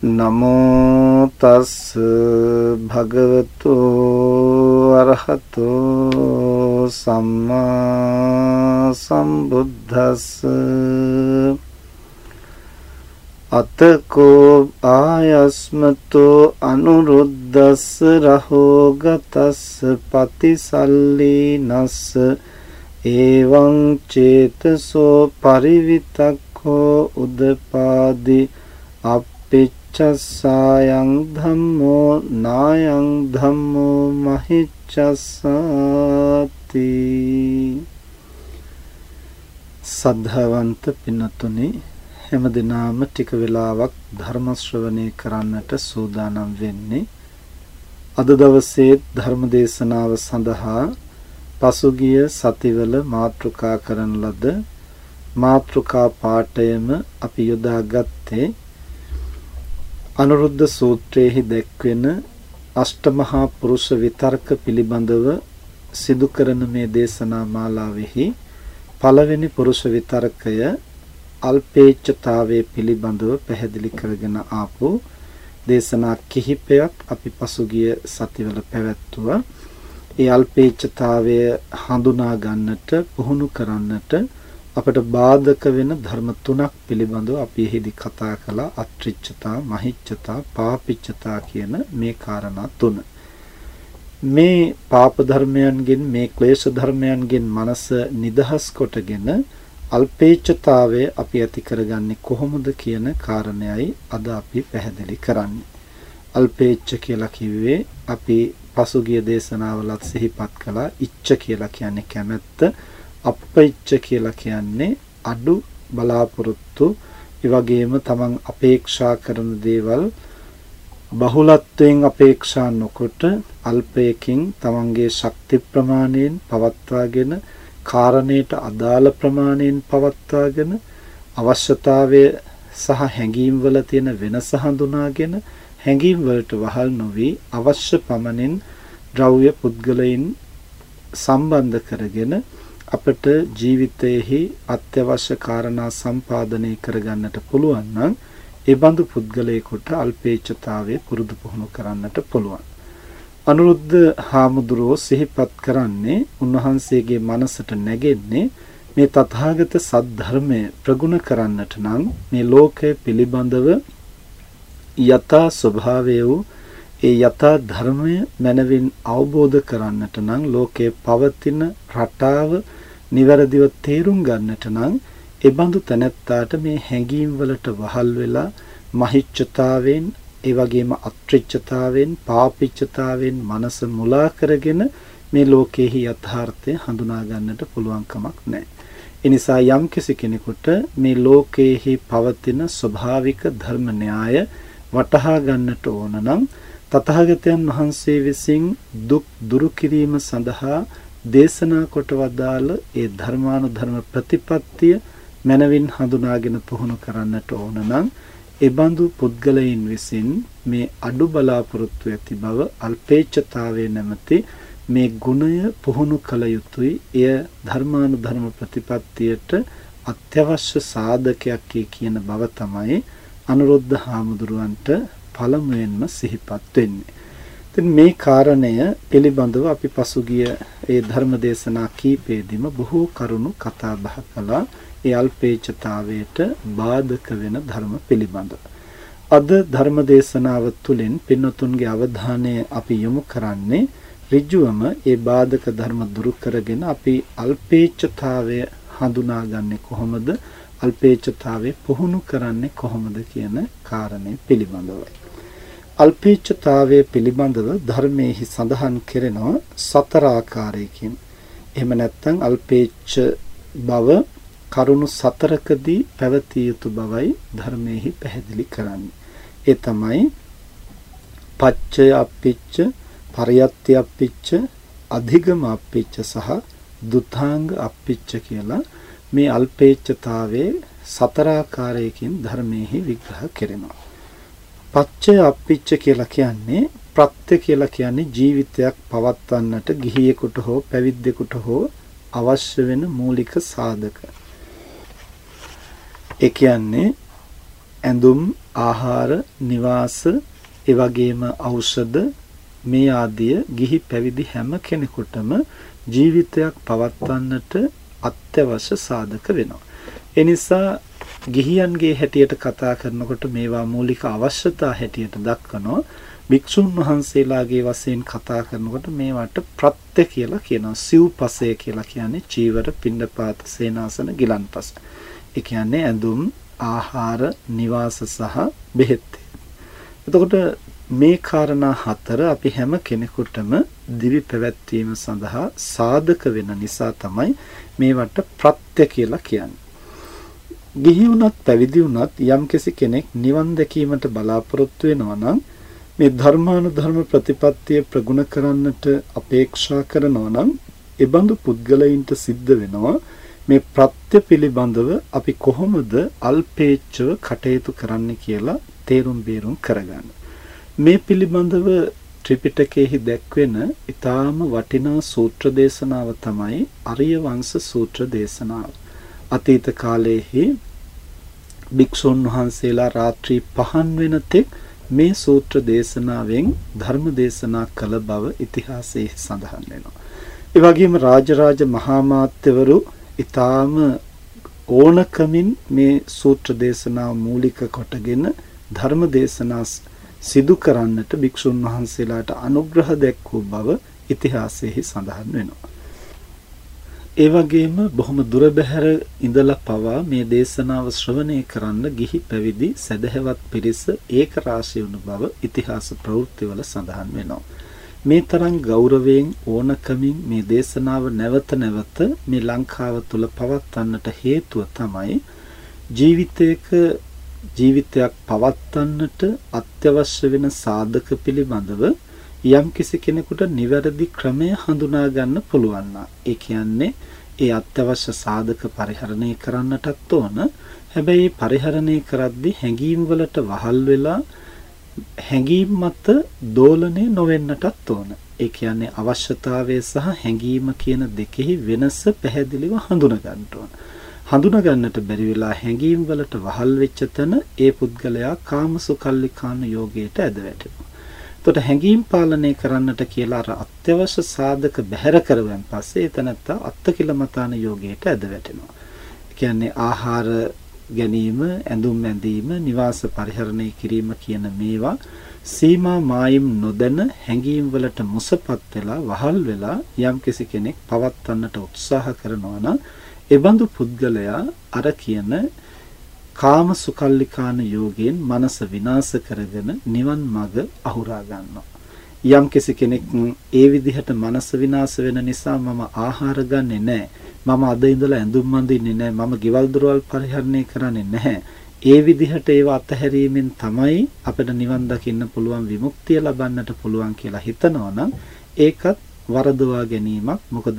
නමෝ තස් භගවතු අරහතෝ සම්මා සම්බුද්දස්ස අතකෝ ආයස්මතෝ අනුරුද්දස්ස රහෝගතස්ස පතිසල්ලීනස්ස එවං චේතසෝ පරිවිතක්ඛෝ උදපාදි අප්පි චස්සායං ධම්මෝ නායං ධම්මෝ මහිච්ඡසාති සද්ධාවන්ත පින්නතුනි හැම දිනාම ටික වෙලාවක් ධර්ම ශ්‍රවණය කරන්නට සූදානම් වෙන්නේ අද දවසේ ධර්ම දේශනාව සඳහා පසුගිය සතිවල මාතෘකා කරන ලද මාතෘකා පාඨයම අපි යොදාගත්තේ අනුරුද්ධ සූත්‍රයේහි දැක්වෙන අෂ්ටමහා පුරුෂ විතර්ක පිළිබඳව සිදු කරන මේ දේශනා මාලාවෙහි පළවෙනි පුරුෂ විතර්කය අල්පේච්ඡතාවයේ පිළිබඳව පැහැදිලි කරගෙන ආපු දේශනා කිහිපයක් අපි පසුගිය සතිවල පැවැත්තුවා. ඒ අල්පේච්ඡතාවය හඳුනා ගන්නට පුහුණු කරන්නට අපට බාධක වෙන ධර්ම තුනක් පිළිබඳව අපි එහිදී කතා කළා අත්‍රිච්ඡතා මහිච්ඡතා පාපිච්ඡතා කියන මේ காரணා තුන මේ පාප ධර්මයන්ගෙන් මේ ක්ලේශ ධර්මයන්ගෙන් මනස නිදහස් කොටගෙන අල්පේච්ඡතාවය අපි ඇති කරගන්නේ කොහොමද කියන කාරණයයි අද අපි පැහැදිලි කරන්නේ අල්පේච්ඡ කියලා කිව්වේ අපි පසුගිය දේශනාවලත් සිහිපත් කළා ඉච්ඡ කියලා කියන්නේ කැමැත්ත අප්පයිච්ච කියලා කියන්නේ අඩු බලාපොරොත්තු. ඒ වගේම තමන් අපේක්ෂා කරන දේවල් බහුලත්වයෙන් අපේක්ෂා නොකොට අල්පයකින් තමන්ගේ ශක්ති ප්‍රමාණයෙන් පවත්වාගෙන කාරණයට අදාළ ප්‍රමාණයෙන් පවත්වාගෙන අවශ්‍යතාවය සහ හැඟීම් වල තියෙන වෙනස හඳුනාගෙන හැඟීම් වලට වහල් නොවි අවශ්‍ය පමණින් ද්‍රව්‍ය පුද්ගලයන් සම්බන්ධ කරගෙන අපට ජීවිතයේහි අත්‍යවශ්‍ය කාරණා සම්පාදනය කරගන්නට පුළුවන් නම් ඒ බඳු පුද්ගලයෙකුට අල්පේච්ඡතාවය පුරුදු පුහුණු කරන්නට පුළුවන්. අනුරුද්ධ හාමුදුරුවෝ සිහිපත් කරන්නේ උන්වහන්සේගේ මනසට නැගෙන්නේ මේ තථාගත සද්ධර්මය ප්‍රගුණ කරන්නට නම් මේ ලෝකය පිළිබඳව යථා ස්වභාවය වූ ඒ යථා ධර්මය මනවින් අවබෝධ කරන්නට නම් ලෝකයේ පවතින රටාව නිවැරදිව තේරුම් ගන්නට නම් ඒ බඳු තැනැත්තාට මේ හැඟීම් වලට වහල් වෙලා මහිච්ඡතාවෙන් ඒ වගේම අත්‍රිච්ඡතාවෙන් පාපිච්ඡතාවෙන් මනස මුලා කරගෙන මේ ලෝකයේහි යථාර්ථය හඳුනා ගන්නට පුළුවන් කමක් නැහැ. ඒ නිසා යම් කෙනෙකුට මේ ලෝකයේහි පවතින ස්වභාවික ධර්ම න්‍යාය වටහා ගන්නට ඕන නම් තථාගතයන් වහන්සේ විසින් දුක් දුරු කිරීම සඳහා දේශනා කොට වදාළ ඒ ධර්මානුධර්ම ප්‍රතිපත්තිය මනවින් හඳුනාගෙන පුහුණු කරන්නට ඕන නම් ඒ බඳු පුද්ගලයන් විසින් මේ අඩු බලාපොරොත්තු ඇති බව අල්පේච්ඡතාවයේ නැමැති මේ ගුණය පුහුණු කළ යුතුයි. එය ධර්මානුධර්ම ප්‍රතිපත්තියට අත්‍යවශ්‍ය සාධකයක් කියන බව තමයි අනුරුද්ධ හාමුදුරුවන්ට පළමුවෙන්ම සිහිපත් වෙන්නේ. ඉතින් මේ කාරණය පිළිබඳව අපි පසුගිය ඒ ධර්ම දේශනා කීපෙදීම බොහෝ කරුණු කතා බහ කළා. ඒ අල්පේච්ඡතාවයට බාධක වෙන ධර්ම පිළිබඳව. අද ධර්ම දේශනාව තුළින් පින්නතුන්ගේ අවධානය අපි යොමු කරන්නේ ඍජුවම ඒ බාධක ධර්ම දුරු කරගෙන අපි අල්පේච්ඡතාවය හඳුනාගන්නේ කොහොමද අල්පේච්ඡතාවය පුහුණු කරන්නේ කොහොමද කියන කාරණේ පිළිබඳවයි අල්පේච්ඡතාවය පිළිබඳව ධර්මයේහි සඳහන් කෙරෙනවා සතර ආකාරයකින් එහෙම නැත්නම් අල්පේච්ඡ බව කරුණු සතරකදී පැවතිය යුතු බවයි ධර්මයේහි පැහැදිලි කරන්නේ ඒ තමයි පච්චය අප්පිච්ච පරියත්ති අප්පිච්ච අධිගම අප්පිච්ච සහ දුතාංග අප්පිච්ච කියලා මේ අල්පේච්ඡතාවයේ සතරාකාරයකින් ධර්මයේහි විග්‍රහ කෙරෙනවා. පච්චය අප්පිච්ච කියලා කියන්නේ ප්‍රත්‍ය කියලා කියන්නේ ජීවිතයක් පවත්වන්නට ගිහියෙකුට හෝ පැවිද්දෙකුට හෝ අවශ්‍ය වෙන මූලික සාධක. ඒ කියන්නේ ඇඳුම්, ආහාර, නිවාස, ඒ වගේම ඖෂධ මේ ආදිය ගිහි පැවිදි හැම කෙනෙකුටම ජීවිතයක් පවත්වන්නට අත්‍යවශ්‍ය සාධක වෙනවා. ඒ නිසා ගිහියන්ගේ හැටියට කතා කරනකොට මේවා මූලික අවශ්‍යතා හැටියට දක්වනවා. භික්ෂුන් වහන්සේලාගේ වශයෙන් කතා කරනකොට මේවට ප්‍රත්‍ය කියලා කියනවා. සිව්පසය කියලා කියන්නේ චීවර, පිණ්ඩපාත, සේනාසන, ගිලන්පස. ඒ කියන්නේ ඇඳුම්, ආහාර, නිවාස සහ බෙහෙත්. එතකොට මේ කාරණා හතර අපි හැම කෙනෙකුටම දිවි පැවැත්වීම සඳහා සාධක වෙන නිසා තමයි මේවට ප්‍රත්‍ය කියලා කියන්නේ. ගිහි වුණත් පැවිදි වුණත් යම්කිසි කෙනෙක් නිවන් දැකීමට බලාපොරොත්තු වෙනවා නම් මේ ධර්මානුධර්ම ප්‍රතිපත්තිය ප්‍රගුණ කරන්නට අපේක්ෂා කරනවා නම් ඒබඳු පුද්ගලයින්ට සිද්ධ වෙනවා මේ ප්‍රත්‍ය පිළිබඳව අපි කොහොමද අල්පේච්ඡව කටයුතු කරන්න කියලා තේරුම් බේරුම් කරගන්න. මේ පිළිබඳව ත්‍රිපිටකයේහි දැක්වෙන ඊටාම වටිනා සූත්‍ර දේශනාව තමයි අරිය වංශ සූත්‍ර දේශනාව. අතීත කාලයේහි භික්ෂුන් වහන්සේලා රාත්‍රී පහන් වෙන තෙක් මේ සූත්‍ර දේශනාවෙන් ධර්ම දේශනා කළ බව ඉතිහාසයේ සඳහන් වෙනවා. ඒ වගේම රාජරාජ මහා මාත්‍යවරු ඊටාම ඕනකමින් මේ සූත්‍ර දේශනාව මූලික කොටගෙන ධර්ම දේශනා සිදු කරන්නට භික්ෂුන් වහන්සේලාට අනුග්‍රහ දැක්වූ බව ඉතිහාසයේ සඳහන් වෙනවා. ඒ වගේම බොහොම දුර බැහැර ඉඳලා පවා මේ දේශනාව ශ්‍රවණය කරන්න ගිහි පැවිදි සදහැවත් පිරිස ඒක රාශී වුණු බව ඉතිහාස ප්‍රවෘත්තිවල සඳහන් වෙනවා. මේ තරම් ගෞරවයෙන් ඕනකමින් මේ දේශනාව නැවත නැවත මේ ලංකාව තුල පවත්වන්නට හේතුව තමයි ජීවිතයක ජීවිතයක් පවත්වන්නට අත්‍යවශ්‍ය වෙන සාධක පිළිබඳව යම්කිසි කෙනෙකුට නිවැරදි ක්‍රමය හඳුනා ගන්න පුළුවන් ඒ කියන්නේ ඒ අත්‍යවශ්‍ය සාධක පරිහරණය කරන්නටත් ඕන. හැබැයි පරිහරණය කරද්දී හැඟීම් වලට වහල් වෙලා හැඟීම් මත දෝලණය නොවෙන්නටත් ඕන. ඒ කියන්නේ අවශ්‍යතාවය සහ හැඟීම කියන දෙකෙහි වෙනස පැහැදිලිව හඳුනා ගන්න ඕන. හඳුනා ගන්නට බැරි වෙලා හැඟීම් වලට වහල් වෙච්ච තැන ඒ පුද්ගලයා කාමසුකල්ලිකාන යෝගයට ඇද වැටෙනවා. එතකොට හැඟීම් පාලනය කරන්නට කියලා අර අත්‍යවශ්‍ය සාධක බැහැර කරුවන් පස්සේ එතනත්තා අත්කිලමතාන යෝගයට ඇද වැටෙනවා. කියන්නේ ආහාර ගැනීම, ඇඳුම් ඇඳීම, නිවාස පරිහරණය කිරීම කියන මේවා සීමා මායිම් නොදැන හැඟීම් වලට මුසපත් වෙලා වහල් වෙලා යම්කිසි කෙනෙක් පවත්වන්නට උත්සාහ කරනවා නම් එබඳු පුද්ගලයා අර කියන කාම සුකල්ලිකාන යෝගයෙන් මනස විනාශ කරගෙන නිවන් මඟ අහුරා ගන්නවා. යම් කෙනෙක් ඒ විදිහට මනස විනාශ වෙන නිසා මම ආහාර ගන්නෙ නැහැ. මම අද ඉඳලා ඇඳුම් අඳින්නේ නැහැ. මම ගෙවල් දොරවල් පරිහරණය කරන්නේ නැහැ. ඒ විදිහට ඒව අතහැරීමෙන් තමයි අපිට නිවන් දකින්න පුළුවන් විමුක්තිය ලබන්නට පුළුවන් කියලා හිතනවනම් ඒකත් වරදවා ගැනීමක්. මොකද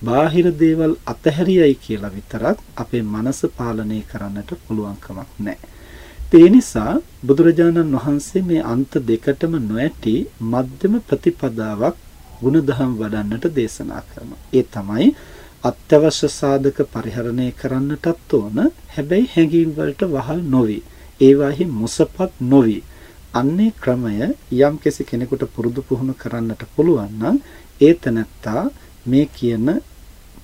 බාහිර දේවල් අතහැරියයි කියලා විතරක් අපේ මනස පාලනය කරන්නට පුළුවන් කමක් නැහැ. ඒ නිසා බුදුරජාණන් වහන්සේ මේ අන්ත දෙකටම නොඇටි මධ්‍යම ප්‍රතිපදාවක් ಗುಣධම් වඩන්නට දේශනා කරනවා. ඒ තමයි අත්‍යවශ්‍ය සාධක පරිහරණය කරන්නටත් ඕන. හැබැයි හැඟීම් වලට වහල් නොවි. ඒවාහි මුසපත් නොවි. අන්නේ ක්‍රමය යම් කෙනෙකුට පුරුදු පුහුණු කරන්නට පුළුවන් නම් ඒ තනත්තා මේ කියන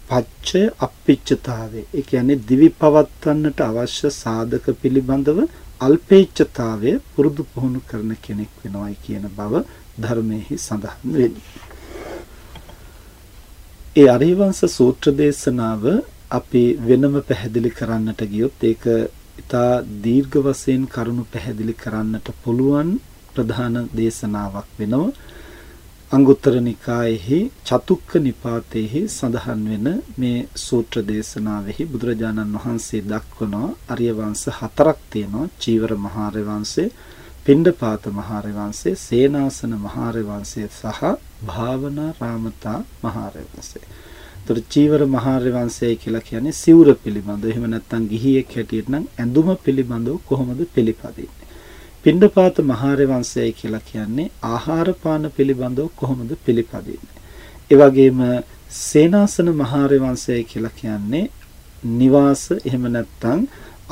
පච්චය අප්පිච්චතාවය ඒ කියන්නේ දිවි පවත්වන්නට අවශ්‍ය සාධක පිළිබඳව අල්පේච්ඡතාවය පුරුදු පුහුණු කරන කෙනෙක් වෙනවයි කියන බව ධර්මයේ සඳහන් වෙන්නේ. ඒ අරිවංශ සූත්‍ර දේශනාව අපි වෙනම පැහැදිලි කරන්නට ගියොත් ඒක ඉතා දීර්ඝ වශයෙන් කරුණු පැහැදිලි කරන්නට පුළුවන් ප්‍රධාන දේශනාවක් වෙනවා. අංගුත්තර නිකායෙහි චතුක්ක නිපාතයේහි සඳහන් වෙන මේ සූත්‍ර දේශනාවෙහි බුදුරජාණන් වහන්සේ දක්වන අරිය වංශ හතරක් තියෙනවා චීවර මහාර වංශය, පිණ්ඩපාත මහාර වංශය, සේනාසන මහාර වංශය සහ භාවනා රාමතා මහාර වංශය. ତොර චීවර මහාර වංශය කියලා කියන්නේ සිවුර පිළිබඳව. එහෙම නැත්නම් ගිහියෙක් හැටියට නම් ඇඳුම පිළිබඳව කොහොමද පිළිපදින්නේ? පිණ්ඩපාත මහාරය වංශයයි කියලා කියන්නේ ආහාර පාන පිළිබඳව කොහොමද පිළිපදින්නේ. ඒ වගේම සේනාසන මහාරය වංශයයි කියලා කියන්නේ නිවාස එහෙම නැත්නම්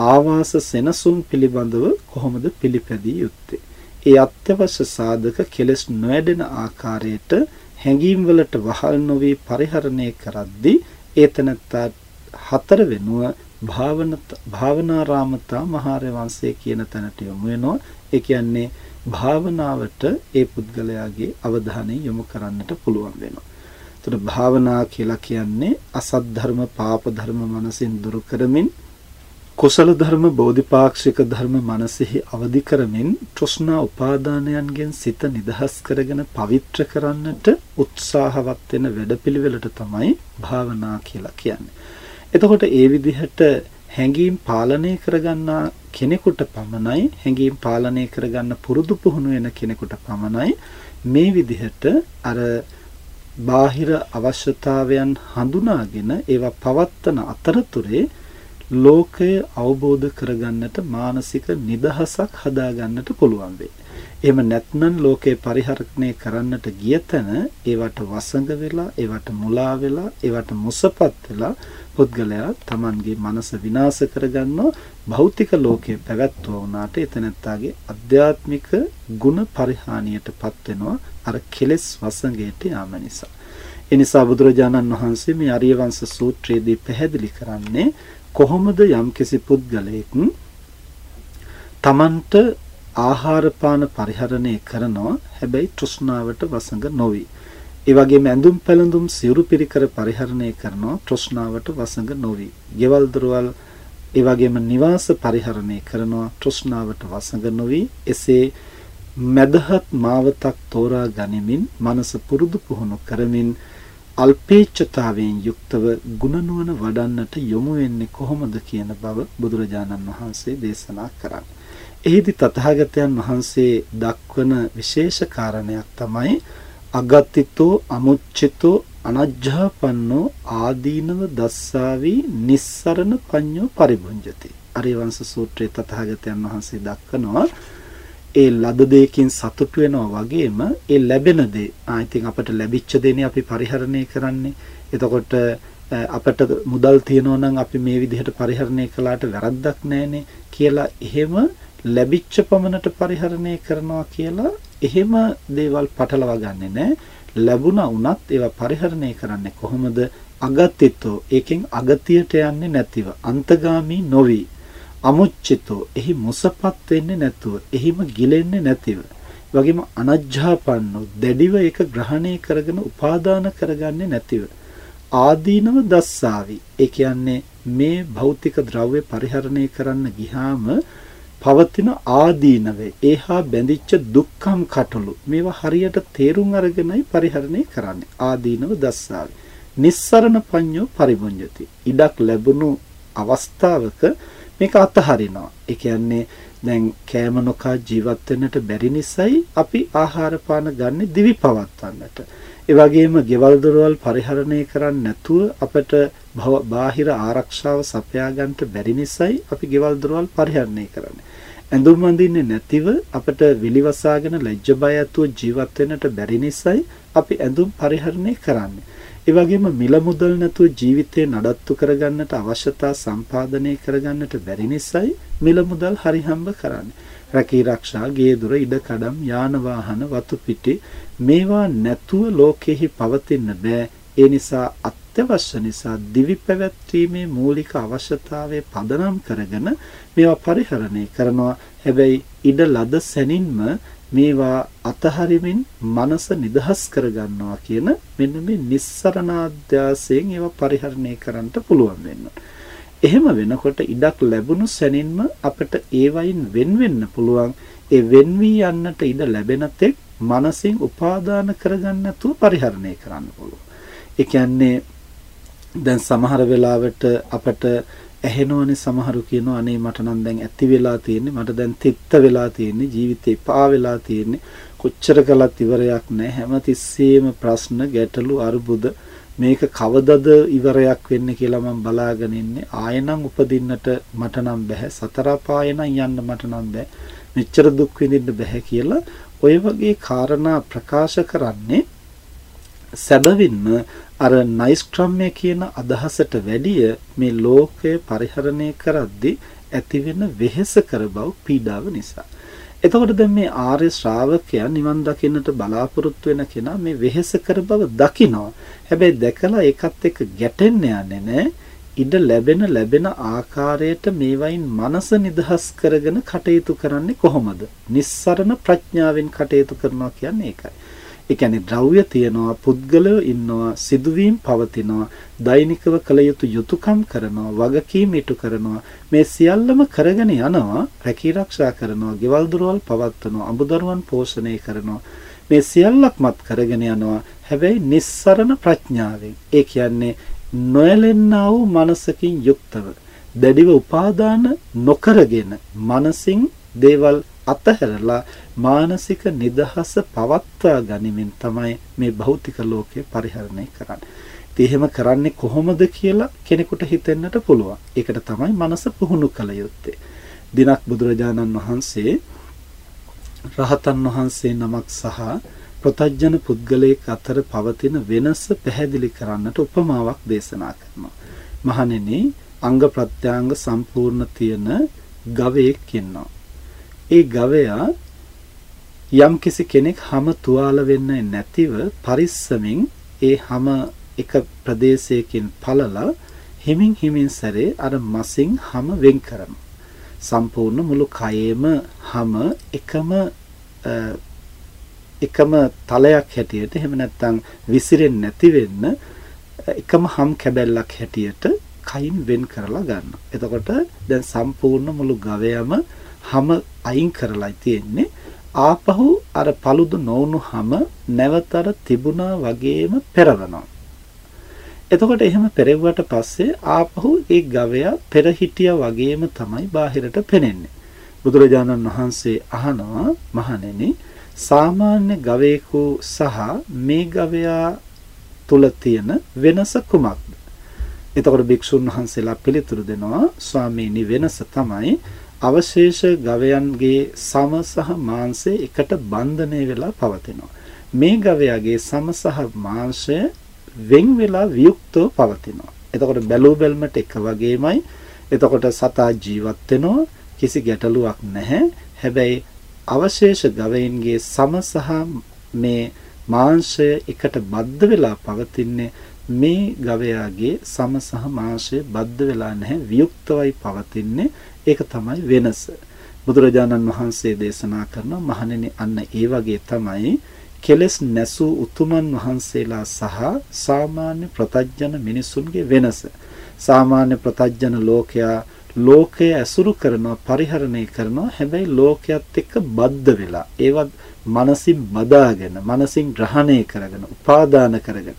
ආවාස සෙනසුන් පිළිබඳව කොහොමද පිළිපැදිය යුත්තේ. ඒ අත්‍යවශ්‍ය සාධක කෙලස් නොවැඩෙන ආකාරයට හැඟීම් වලට වහල් නොවි පරිහරණය කරද්දී ඒතනත්තා හතර වෙනුව භාවනාරාමතා මහාර වංශය කියන තැනට යොමු වෙනවා ඒ කියන්නේ භාවනාවට ඒ පුද්ගලයාගේ අවධානය යොමු කරන්නට පුළුවන් වෙනවා. එතකොට භාවනා කියලා කියන්නේ අසත් ධර්ම පාප ධර්ම මනසින් දුරු කරමින් කුසල ධර්ම බෝධිපාක්ෂික ධර්ම මනසෙහි අවදි කරමින් තෘෂ්ණා උපාදානයන්ගෙන් සිත නිදහස් කරගෙන පවිත්‍ර කරන්නට උත්සාහවත් වෙන වැඩපිළිවෙලට තමයි භාවනා කියලා කියන්නේ. එතකොට ඒ විදිහට හැඟීම් පාලනය කරගන්නා කෙනෙකුට පමණයි හැඟීම් පාලනය කරගන්න පුරුදු පුහුණු වෙන කෙනෙකුට පමණයි මේ විදිහට අර බාහිර අවශ්‍යතාවයන් හඳුනාගෙන ඒවා පවත්තන අතරතුරේ ලෝකය අවබෝධ කරගන්නට මානසික නිදහසක් හදාගන්නට පුළුවන් වෙයි. එහෙම නැත්නම් ලෝකේ පරිහරණය කරන්නට ගිය තැන ඒවට වසඟ වෙලා, ඒවට මුලා වෙලා, ඒවට මුසපත් වෙලා පුද්ගලයා Tamanගේ මනස විනාශ කරගන්නවා භෞතික ලෝකයේ පැවැත්වුවා වුණාට එතනත්තාගේ අධ්‍යාත්මික ගුණ පරිහානියටපත් වෙනවා අර කෙලෙස් වසඟයට යාම නිසා. ඒ නිසා බුදුරජාණන් වහන්සේ මේ ආර්ය වංශ සූත්‍රයේදී පැහැදිලි කරන්නේ කොහොමද යම්කිසි පුද්ගලයෙක් තමන්ට ආහාර පාන පරිහරණය කරනවා හැබැයි තෘෂ්ණාවට වසඟ නොවේ. ඒ වගේම ඇඳුම් පැළඳුම් සිවුරු පිරිකර පරිහරණය කරනවා තෘෂ්ණාවට වසඟ නොවි. ගෙවල් දොරවල් ඒ වගේම නිවාස පරිහරණය කරනවා තෘෂ්ණාවට වසඟ නොවි. එසේ මදහත් මාවතක් තෝරා ගනිමින් මනස පුරුදු පුහුණු කරමින් අල්පේච්ඡතාවයෙන් යුක්තව ගුණනුවණ වඩන්නට යොමු වෙන්නේ කොහොමද කියන බව බුදුරජාණන් වහන්සේ දේශනා කරන්නේ. එහිදී තථාගතයන් වහන්සේ දක්වන විශේෂ කාරණයක් තමයි අගතිතෝ අමුච්චිතෝ අනජ්ජාපන්නෝ ආදීනව දස්සාවි නිස්සරණ පඤ්ඤෝ පරිභුංජති. අරිවංශ සූත්‍රයේ තථාගතයන් වහන්සේ දක්වනවා ඒ ලද දෙයකින් සතුටු වෙනවා වගේම ඒ ලැබෙන දේ ආ ඉතින් අපට ලැබිච්ච දේනේ අපි පරිහරණය කරන්නේ. එතකොට අපට මුදල් තියනවා නම් අපි මේ විදිහට පරිහරණය කළාට වැරද්දක් නැහැනේ කියලා එහෙම ලැබිච්ච පමණට පරිහරණය කරනවා කියලා එහෙම දේවල් පටලවා ගන්නෙ නෑ. ලැබුණා වුණත් ඒවා පරිහරණය කරන්නේ කොහොමද? අගතිතෝ ඒකෙන් අගතියට යන්නේ නැතිව අන්තගාමි නොවි. අමුච්චිතෝ එහි මුසපත් වෙන්නේ නැතුව එහිම ගිලෙන්නේ නැතිව. වගේම අනජ්ජාපන්නෝ දැඩිව ඒක ග්‍රහණය කරගෙන උපාදාන කරගන්නේ නැතිව. ආදීනව දස්සාවි. ඒ කියන්නේ මේ භෞතික ද්‍රව්‍ය පරිහරණය කරන්න ගියාම පවතින ආදීනවේ. ඒහා බැඳිච්ච දුක්ඛම් කටළු. මේවා හරියට තේරුම් අරගෙනයි පරිහරණය කරන්නේ. ආදීනව දස්සාවේ. නිස්සරණ පඤ්ඤෝ පරිමුඤ්ජති ඉඩක් ලැබුණු අවස්ථාවක මේක අතහරිනවා. ඒ කියන්නේ දැන් කෑම නොකා ජීවත් වෙන්නට බැරි නිසායි අපි ආහාර පාන ගන්න දිවි පවත්වන්නට. ඒ වගේම ගෙවල් දොරවල් පරිහරණය කරන්නේ නැතුව අපිට බාහිර ආරක්ෂාව සපයා ගන්නට බැරි නිසායි අපි ගෙවල් දොරවල් පරිහරණය කරන්නේ ඇඳුම් අඳින්නේ නැතිව අපිට විලිවසාගෙන ලැජ්ජ බය ඇතුව ජීවත් වෙන්නට බැරි නිසායි අපි ඇඳුම් පරිහරණය කරන්නේ. ඒ වගේම මිල මුදල් නැතුව ජීවිතේ නඩත්තු කරගන්නට අවශ්‍යතා සම්පාදනය කරගන්නට බැරි නිසායි මිල මුදල් හරිහම්බ කරන්නේ. රැකී රක්ෂා, ගේ දොර, ඉඩ කඩම්, යාන වාහන, වතු පිටි මේවා නැතුව ලෝකෙහි පවතින්න බෑ. ඒ නිසා අත්‍යවශ්‍ය නිසා දිවි පැවැත්වීමේ මූලික අවශ්‍යතාවය පදනම් කරගෙන මේවා පරිහරණය කරනවා. හැබැයි ඉඩ ලද සැනින්ම මේවා අතහරිමින් මනස නිදහස් කරගන්නවා කියන මෙන්න මේ නිස්සරණාධ්‍යාසයෙන් ඒවා පරිහරණය කරන්න පුළුවන් වෙනවා. එහෙම වෙනකොට ඉඩක් ලැබුණු සැනින්ම අපිට ඒවයින් වෙන් වෙන්න පුළුවන්. ඒ වෙන් වී යන්නට ඉඩ ලැබෙන තෙක් මනසින් උපාදාන කරගන්න නැතුව පරිහරණය කරන්න පුළුවන්. ඒ කියන්නේ දැන් සමහර වෙලාවට අපට ඇහෙනවනේ සමහරු කියනවා අනේ මට නම් දැන් ඇති වෙලා තියෙන්නේ මට දැන් තිත්ත වෙලා තියෙන්නේ ජීවිතේ පා වෙලා තියෙන්නේ කොච්චර කළත් ඉවරයක් නැහැ හැමතිස්සෙම ප්‍රශ්න ගැටලු අරුබුද මේක කවදද ඉවරයක් වෙන්නේ කියලා මම බලාගෙන ඉන්නේ. ආයෙනම් උපදින්නට මට නම් බෑ සතර පායෙනම් යන්න මට නම් බෑ මෙච්චර දුක් විඳින්න බෑ කියලා ඔය වගේ කාරණා ප්‍රකාශ කරන්නේ සැබවින්ම අර නයිස්ක්‍රම්‍ය කියන අදහසට වැඩිය මේ ලෝකය පරිහරණය කරද්දී ඇතිවෙන වෙහෙස කර බව පීඩාව නිසා. එතකොට දැන් මේ ආර්ය ශ්‍රාවකයා නිවන් දකින්නට බලාපොරොත්තු වෙන කෙනා මේ වෙහෙස කර බව දකිනවා. හැබැයි දැකලා ඒකත් එක්ක ගැටෙන්න යන්නේ නැහැ. ඉඩ ලැබෙන ලැබෙන ආකාරයට මේවයින් මනස නිදහස් කරගෙන කටයුතු කරන්නේ කොහොමද? නිස්සරණ ප්‍රඥාවෙන් කටයුතු කරනවා කියන්නේ ඒකයි. ඒ කියන්නේ ද්‍රව්‍ය තියනවා, පුද්ගලයෝ ඉන්නවා, සිදුවීම් පවතිනවා, දෛනිකව කළ යුතු යුතුයකම් කරනවා, වගකීම් ඉටු කරනවා. මේ සියල්ලම කරගෙන යනවා, රැකී ආරක්ෂා කරනවා, ගෙවල් දොරවල් පවත්වනවා, අඹදරුවන් පෝෂණය කරනවා. මේ සියල්ලක්මත් කරගෙන යනවා. හැබැයි නිස්සරණ ප්‍රඥාවෙන්. ඒ කියන්නේ නොයලෙන්නා වූ මනසකින් යුක්තව දැඩිව උපාදාන නොකරගෙන මනසින් දේවල් අතහැරලා මානසික නිදහස පවත්වා ගනිමින් තමයි මේ භෞතික ලෝකය පරිහරණය කරන්නේ. ඉතින් එහෙම කරන්නේ කොහොමද කියලා කෙනෙකුට හිතෙන්නට පුළුවන්. ඒකට තමයි මනස පුහුණු කළ යුත්තේ. දිනක් බුදුරජාණන් වහන්සේ රහතන් වහන්සේ නමක් සහ ප්‍රතජන පුද්ගලයෙක් අතර පවතින වෙනස පැහැදිලි කරන්නට උපමාවක් දේශනා කරනවා. මහණෙනි අංග ප්‍රත්‍යංග සම්පූර්ණ තියෙන ගවයෙක් ඉන්නවා. ඒ ගවයා යම්කිසි කෙනෙක් හැම තුවාල වෙන්නේ නැතිව පරිස්සමින් ඒ හැම එක ප්‍රදේශයකින් පළලා හිමින් හිමින් සැරේ අර මසින් හැම වෙන් කරනවා. සම්පූර්ණ මුළු කයේම හැම එකම එකම තලයක් හැටියට එහෙම නැත්නම් විසිරෙන්නේ නැති වෙන්න එකම හම් කැබැල්ලක් හැටියට කයින් වෙන් කරලා ගන්නවා. එතකොට දැන් සම්පූර්ණ මුළු ගවයම හැම අයින් කරලා තියෙන්නේ ආපහු අර paludu නොවුණු හැම නැවතර තිබුණා වගේම පෙරවනවා. එතකොට එහෙම පෙරෙව්වට පස්සේ ආපහු ඒ ගවයා පෙර හිටියා වගේම තමයි බාහිරට පෙනෙන්නේ. බුදුරජාණන් වහන්සේ අහනවා මහණෙනි සාමාන්‍ය ගවයෙකු සහ මේ ගවයා තුල තියෙන වෙනස කුමක්ද? එතකොට භික්ෂුන් වහන්සේලා පිළිතුරු දෙනවා ස්වාමීනි වෙනස තමයි අවශේෂ ගවයන්ගේ සම සහ මාංශය එකට බන්ධනය වෙලා පවතිනවා. මේ ගවයාගේ සම සහ මාංශය වෙන් වෙලා වියුක්තව පවතිනවා. එතකොට බැලූ බැල්මට එක වගේමයි. එතකොට සතා ජීවත් වෙනවා කිසි ගැටලුවක් නැහැ. හැබැයි අවශේෂ ගවයින්ගේ සම සහ මේ මාංශය එකට බද්ධ වෙලා පවතින්නේ මේ ගවයාගේ සම සහ මාංශය බද්ධ වෙලා නැහැ වියුක්තවයි පවතින්නේ ඒක තමයි වෙනස. බුදුරජාණන් වහන්සේ දේශනා කරන මහණෙනි අන්න ඒ වගේ තමයි කෙලස් නැසූ උතුමන් වහන්සේලා සහ සාමාන්‍ය ප්‍රතඥ මිනිසුන්ගේ වෙනස. සාමාන්‍ය ප්‍රතඥ ලෝකයා ලෝකය ඇසුරු කරනවා පරිහරණය කරනවා හැබැයි ලෝකයක් එක්ක බද්ධ වෙලා ඒවත් මනසින් බදාගෙන මනසින් ග්‍රහණය කරගෙන උපාදාන කරගෙන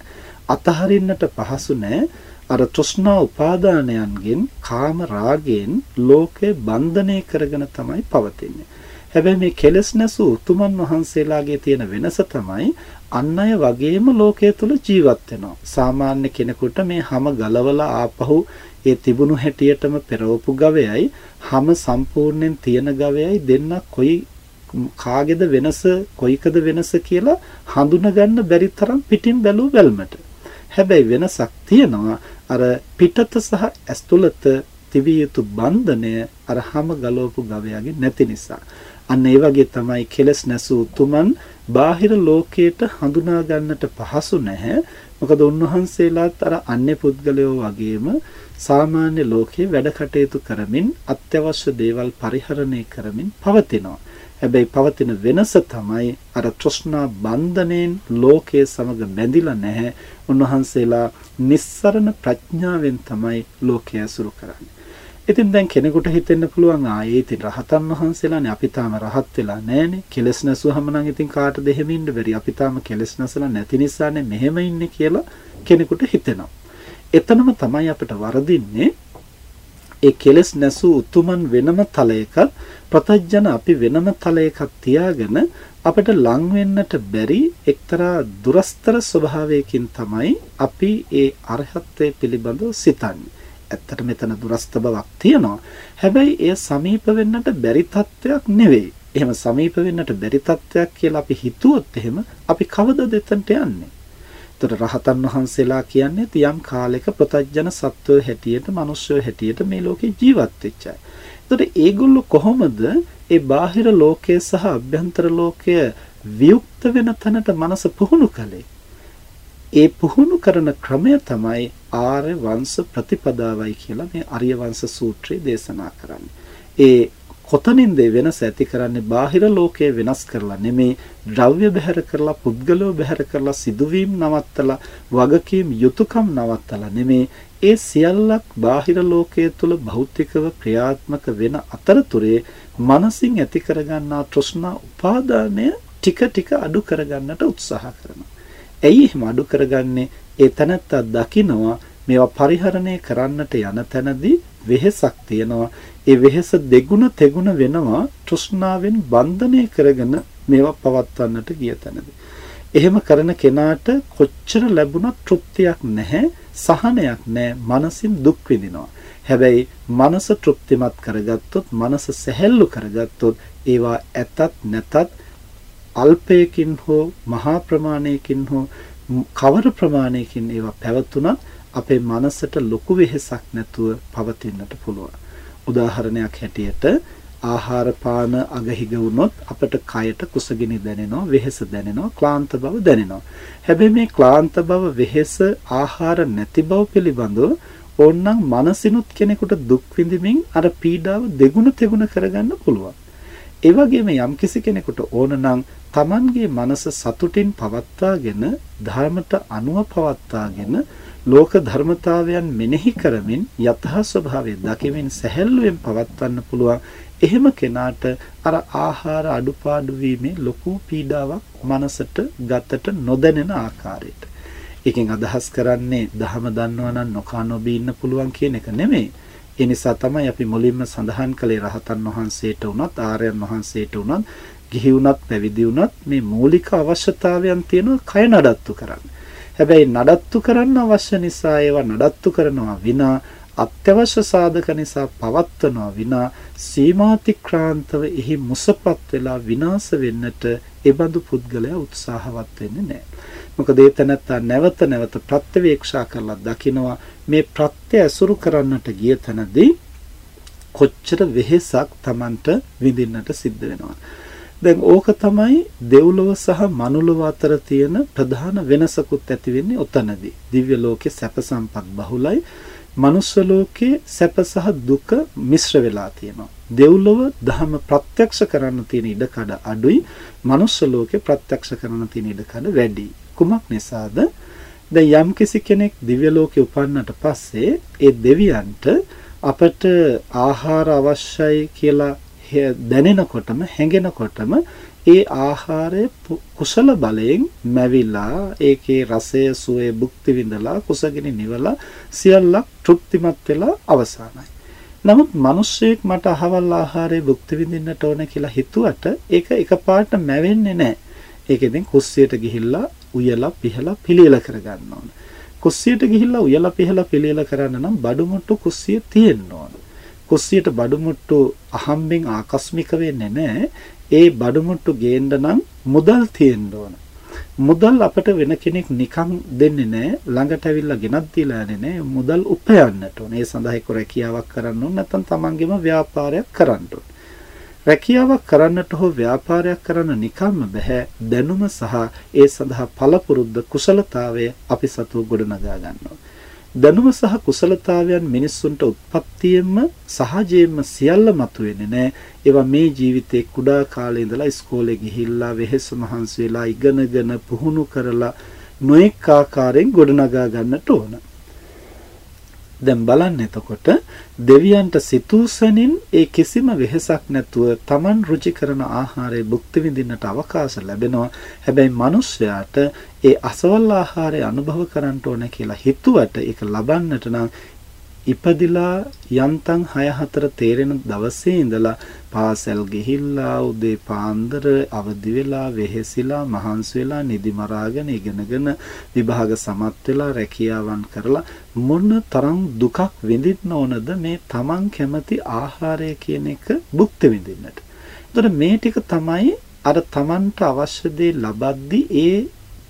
අතහරින්නට පහසු නැහැ අර තෘෂ්ණා උපාදානයන්ගෙන් කාම රාගයෙන් ලෝකේ බන්ධනය කරගෙන තමයි පවතින්නේ. හැබැයි මේ කෙලස් නැසූ උතුමන් වහන්සේලාගේ තියෙන වෙනස තමයි අන් අය වගේම ලෝකයේ තුල ජීවත් වෙනවා. සාමාන්‍ය කෙනෙකුට මේ හැම ගලවලා ආපහු ඒ තිබුණු හැටියටම පෙරවපු ගවයයි හැම සම්පූර්ණයෙන් තියෙන ගවයයි දෙන්න කොයි කාගේද වෙනස කොයිකද වෙනස කියලා හඳුනගන්න බැරි තරම් පිටින් බැලූ බැල්මට. හැබැයි වෙනසක් තියෙනවා අර පිටත සහ ඇස්තුලත තිබිය යුතු බන්ධනය අර හැම ගලවපු ගවයාගේ නැති නිසා. අන්න ඒ වගේ තමයි කෙලස් නැසූ තුමන් බාහිර ලෝකයට හඳුනා ගන්නට පහසු නැහැ. මොකද උන්වහන්සේලාත් අර අන්‍ය පුද්ගලයෝ වගේම සාමාන්‍ය ලෝකයේ වැඩ කටයුතු කරමින් අත්‍යවශ්‍ය දේවල් පරිහරණය කරමින් පවතිනවා. හැබැයි පවතින වෙනස තමයි අර තෘෂ්ණා බන්ධණයෙන් ලෝකයේ සමග බැඳිලා නැහැ. උන්වහන්සේලා නිස්සරණ ප්‍රඥාවෙන් තමයි ලෝකය අසුරු කරන්නේ. ඉතින් දැන් කෙනෙකුට හිතෙන්න පුළුවන් ආයේ ඉතින් රහතන් වහන්සේලානේ අපි තාම රහත් වෙලා නැහනේ. කෙලස් නැසුවම නම් ඉතින් කාටද එහෙම ඉන්න බැරි. අපි තාම කෙලස් නැසලා නැති නිසානේ මෙහෙම ඉන්නේ කියලා කෙනෙකුට හිතෙනවා. එතනම තමයි අපිට වරදින්නේ ඒ කෙලස් නැසූ උතුමන් වෙනම තලයක ප්‍රතජන අපි වෙනම තලයක තියාගෙන අපිට ලං වෙන්නට බැරි එක්තරා දුරස්තර ස්වභාවයකින් තමයි අපි ඒ අරහත්ත්වයේ පිළිබඳව සිතන්නේ. ඇත්තට මෙතන දුරස්ත බවක් තියෙනවා. හැබැයි එය සමීප වෙන්නට බැරි තත්වයක් නෙවෙයි. එහෙම සමීප වෙන්නට බැරි තත්වයක් කියලා අපි හිතුවොත් එහෙම අපි කවදද එතනට යන්නේ? එතකොට රහතන් වහන්සේලා කියන්නේ තියම් කාලයක ප්‍රතජන සත්වය හැටියට, මිනිස්සු හැටියට මේ ලෝකේ ජීවත් වෙච්ච අය. එතකොට ඒගොල්ලෝ කොහොමද ඒ බාහිර ලෝකයේ සහ අභ්‍යන්තර ලෝකය වියුක්ත වෙන තැනට මනස පුහුණු කළේ? ඒ පුහුණු කරන ක්‍රමය තමයි ආර්ය වංශ ප්‍රතිපදාවයි කියලා මේ ආර්ය වංශ සූත්‍රයේ දේශනා කරන්නේ. ඒ කොතනින්ද වෙනස ඇති කරන්නේ බාහිර ලෝකයේ වෙනස් කරලා නෙමේ ද්‍රව්‍ය බැහැර කරලා පුද්ගලෝ බැහැර කරලා සිදුවීම් නවත්තලා වගකීම් යුතුයකම් නවත්තලා නෙමේ ඒ සියල්ලක් බාහිර ලෝකයේ තුල භෞතිකව ක්‍රියාත්මක වෙන අතරතුරේ මනසින් ඇති කරගන්නා තෘෂ්ණා උපාදානය ටික ටික අඩු කරගන්නට උත්සාහ කරනවා. ඇයි එහෙම අඩු කරගන්නේ? ඒ තනත්තා දකිනවා මේවා පරිහරණය කරන්නට යන තැනදී වෙහෙසක් තියෙනවා. ඒ වෙහෙස දෙගුණ තෙගුණ වෙනවා තෘෂ්ණාවෙන් බන්ධනය කරගෙන මේවා පවත්වන්නට ගිය තැනදී. එහෙම කරන කෙනාට කොච්චර ලැබුණත් තෘප්තියක් නැහැ, සහනයක් නැහැ, මනසින් දුක් විඳිනවා. හැබැයි මනස තෘප්තිමත් කරගත්තොත්, මනස සැහැල්ලු කරගත්තොත් ඒවා ඇතත් නැතත් අල්පයකින් හෝ මහා ප්‍රමාණයකින් හෝ කවර ප්‍රමාණයකින් ඒවා පැවතුනත් අපේ මනසට ලොකු වෙහෙසක් නැතුව පවතින්නට පුළුවන්. උදාහරණයක් හැටියට ආහාර පාන අගහිග වුණොත් අපට කයට කුසගිනි දැනෙනවා වෙහෙස දැනෙනවා ක්ලාන්ත බව දැනෙනවා. හැබැයි මේ ක්ලාන්ත බව වෙහෙස ආහාර නැති බව පිළිබඳව ඕනනම් මනසිනුත් කෙනෙකුට දුක් විඳින්මින් අර පීඩාව දෙගුණ තෙගුණ කරගන්න පුළුවන්. ඒ වගේම යම්කිසි කෙනෙකුට ඕනනම් Tamanගේ මනස සතුටින් පවත්වාගෙන ධර්මයට අනුව පවත්වාගෙන ලෝක ධර්මතාවයන් මෙනෙහි කරමින් යථා ස්වභාවය දකිමින් සැහැල්ලුවෙන් පවත්වන්න පුළුවන් එහෙම කෙනාට අර ආහාර අඩුපාඩු වීමේ ලොකු පීඩාවක් මනසට ගතට නොදැනෙන ආකාරයට. එකෙන් අදහස් කරන්නේ දහම දන්නවා නම් නොකා නොබී ඉන්න පුළුවන් කියන එක නෙමෙයි. ඒ නිසා තමයි අපි මුලින්ම සඳහන් කළේ රහතන් වහන්සේට වුණත් ආර්යයන් වහන්සේට වුණත් ගිහි වුණත් පැවිදි වුණත් මේ මූලික අවශ්‍යතාවයන් තියෙනවා කය නඩත්තු කරන්න. හැබැයි නඩත්තු කරන්න අවශ්‍ය නිසා ඒවා නඩත්තු කරනවා විනා අත්‍යවශ්‍ය සාධක නිසා පවත්වනවා විනා සීමාතික්‍රාන්තව එහි මුසපත් වෙලා විනාශ වෙන්නට ඒබඳු පුද්ගලයා උත්සාහවත් වෙන්නේ නැහැ. මොකද ඒ තැනත්තා නැවත නැවත ප්‍රත්‍යවේක්ෂා කරලා දකිනවා මේ ප්‍රත්‍ය ඇසුරු කරන්නට ගිය තැනදී කොච්චර වෙහෙසක් Tamanට විඳින්නට සිද්ධ වෙනවා. දැන් ඕක තමයි දෙව්ලොව සහ මනුලොව අතර තියෙන ප්‍රධාන වෙනසකුත් ඇති වෙන්නේ ඔතනදී. දිව්‍ය ලෝකේ සැප සම්පත් බහුලයි. මනුස්ස ලෝකේ සැප සහ දුක මිශ්‍ර වෙලා තියෙනවා. දෙව්ලොව ධම ප්‍රත්‍යක්ෂ කරන්න තියෙන ඉඩකඩ අඩුයි. මනුස්ස ලෝකේ ප්‍රත්‍යක්ෂ කරන්න තියෙන ඉඩකඩ වැඩි. කුමක් නිසාද? දැන් යම්කිසි කෙනෙක් දිව්‍ය ලෝකේ උපන්නට පස්සේ ඒ දෙවියන්ට අපට ආහාර අවශ්‍යයි කියලා දැනෙනකොටම හැඟෙනකොටම ඒ ආහාරය කුසල බලයෙන් මැවිලා ඒකේ රසය සුවය භුක්ති විඳලා කුසගිනි නිවලා සියල්ලක් තෘප්තිමත් වෙලා අවසానයි. නමුත් මිනිස්සෙක් මට අහවල් ආහාරය භුක්ති විඳින්නට ඕන කියලා හිතුවට ඒක එකපාරට මැවෙන්නේ නැහැ. ඒක ඉතින් කුස්සියට ගිහිල්ලා උයලා පිහලා පිළියෙල කරගන්න ඕන. කුස්සියට ගිහිල්ලා උයලා පිහලා පිළියෙල කරන්න නම් බඩුමුට්ටු කුස්සිය තියෙන්න ඕන. කුස්සියට බඩුමුට්ටු අහම්බෙන් ආකස්මික වෙන්නේ නැහැ. ඒ බඩුමුට්ටු ගේන්න නම් මුදල් තියෙන්න ඕන. මුදල් අපිට වෙන කෙනෙක් නිකන් දෙන්නේ නැහැ. ළඟට ඇවිල්ලා ගෙනත් දීලා යන්නේ නැහැ. මුදල් උපයන්නට ඕනේ. ඒ සඳහා එක්ක රැකියාවක් කරන්න ඕනේ. නැත්නම් තමන්ගේම ව්‍යාපාරයක් කරන්න ඕනේ. රැකියාවක් කරන්නට හෝ ව්‍යාපාරයක් කරන්න නිකම්ම බෑ දැනුම සහ ඒ සඳහා පළපුරුද්ද කුසලතාවය අපි සතුව ගොඩනගා ගන්නවා දැනුම සහ කුසලතාවයන් මිනිස්සුන්ට උත්පත්තියෙන්ම සහජයෙන්ම සියල්ල මතුවෙන්නේ නැහැ. ඒවා මේ ජීවිතේ කුඩා කාලේ ඉඳලා ඉස්කෝලේ ගිහිල්ලා වෙහෙස මහන්සි වෙලා ඉගෙනගෙන පුහුණු කරලා නොඑක ආකාරයෙන් ගොඩනගා ගන්නට ඕන. දැන් බලන්න එතකොට දෙවියන්ට සිතූසනින් ඒ කිසිම වෙහෙසක් නැතුව Taman රුචි කරන ආහාරය භුක්ති විඳින්නට අවකාශ ලැබෙනවා. හැබැයි මිනිස්යාට ඒ අසවල් ආහාරය අනුභව කරන්න ඕන කියලා හිතුවට ඒක ලබන්නට නම් ඉපදිලා යන්තම් 6 4 තේරෙන දවසේ ඉඳලා පාසල් ගිහිල්ලා උදේ පාන්දර අවදි වෙලා වෙහෙසිලා මහන්සි වෙලා නිදි මරාගෙන ඉගෙනගෙන විභාග සමත් වෙලා රැකියාවන් කරලා මොන තරම් දුකක් විඳින්න ඕනද මේ Taman කැමති ආහාරය කියන එක භුක්ති විඳින්නට. එතකොට මේ ටික තමයි අර Tamanට අවශ්‍ය දේ ලබද්දී ඒ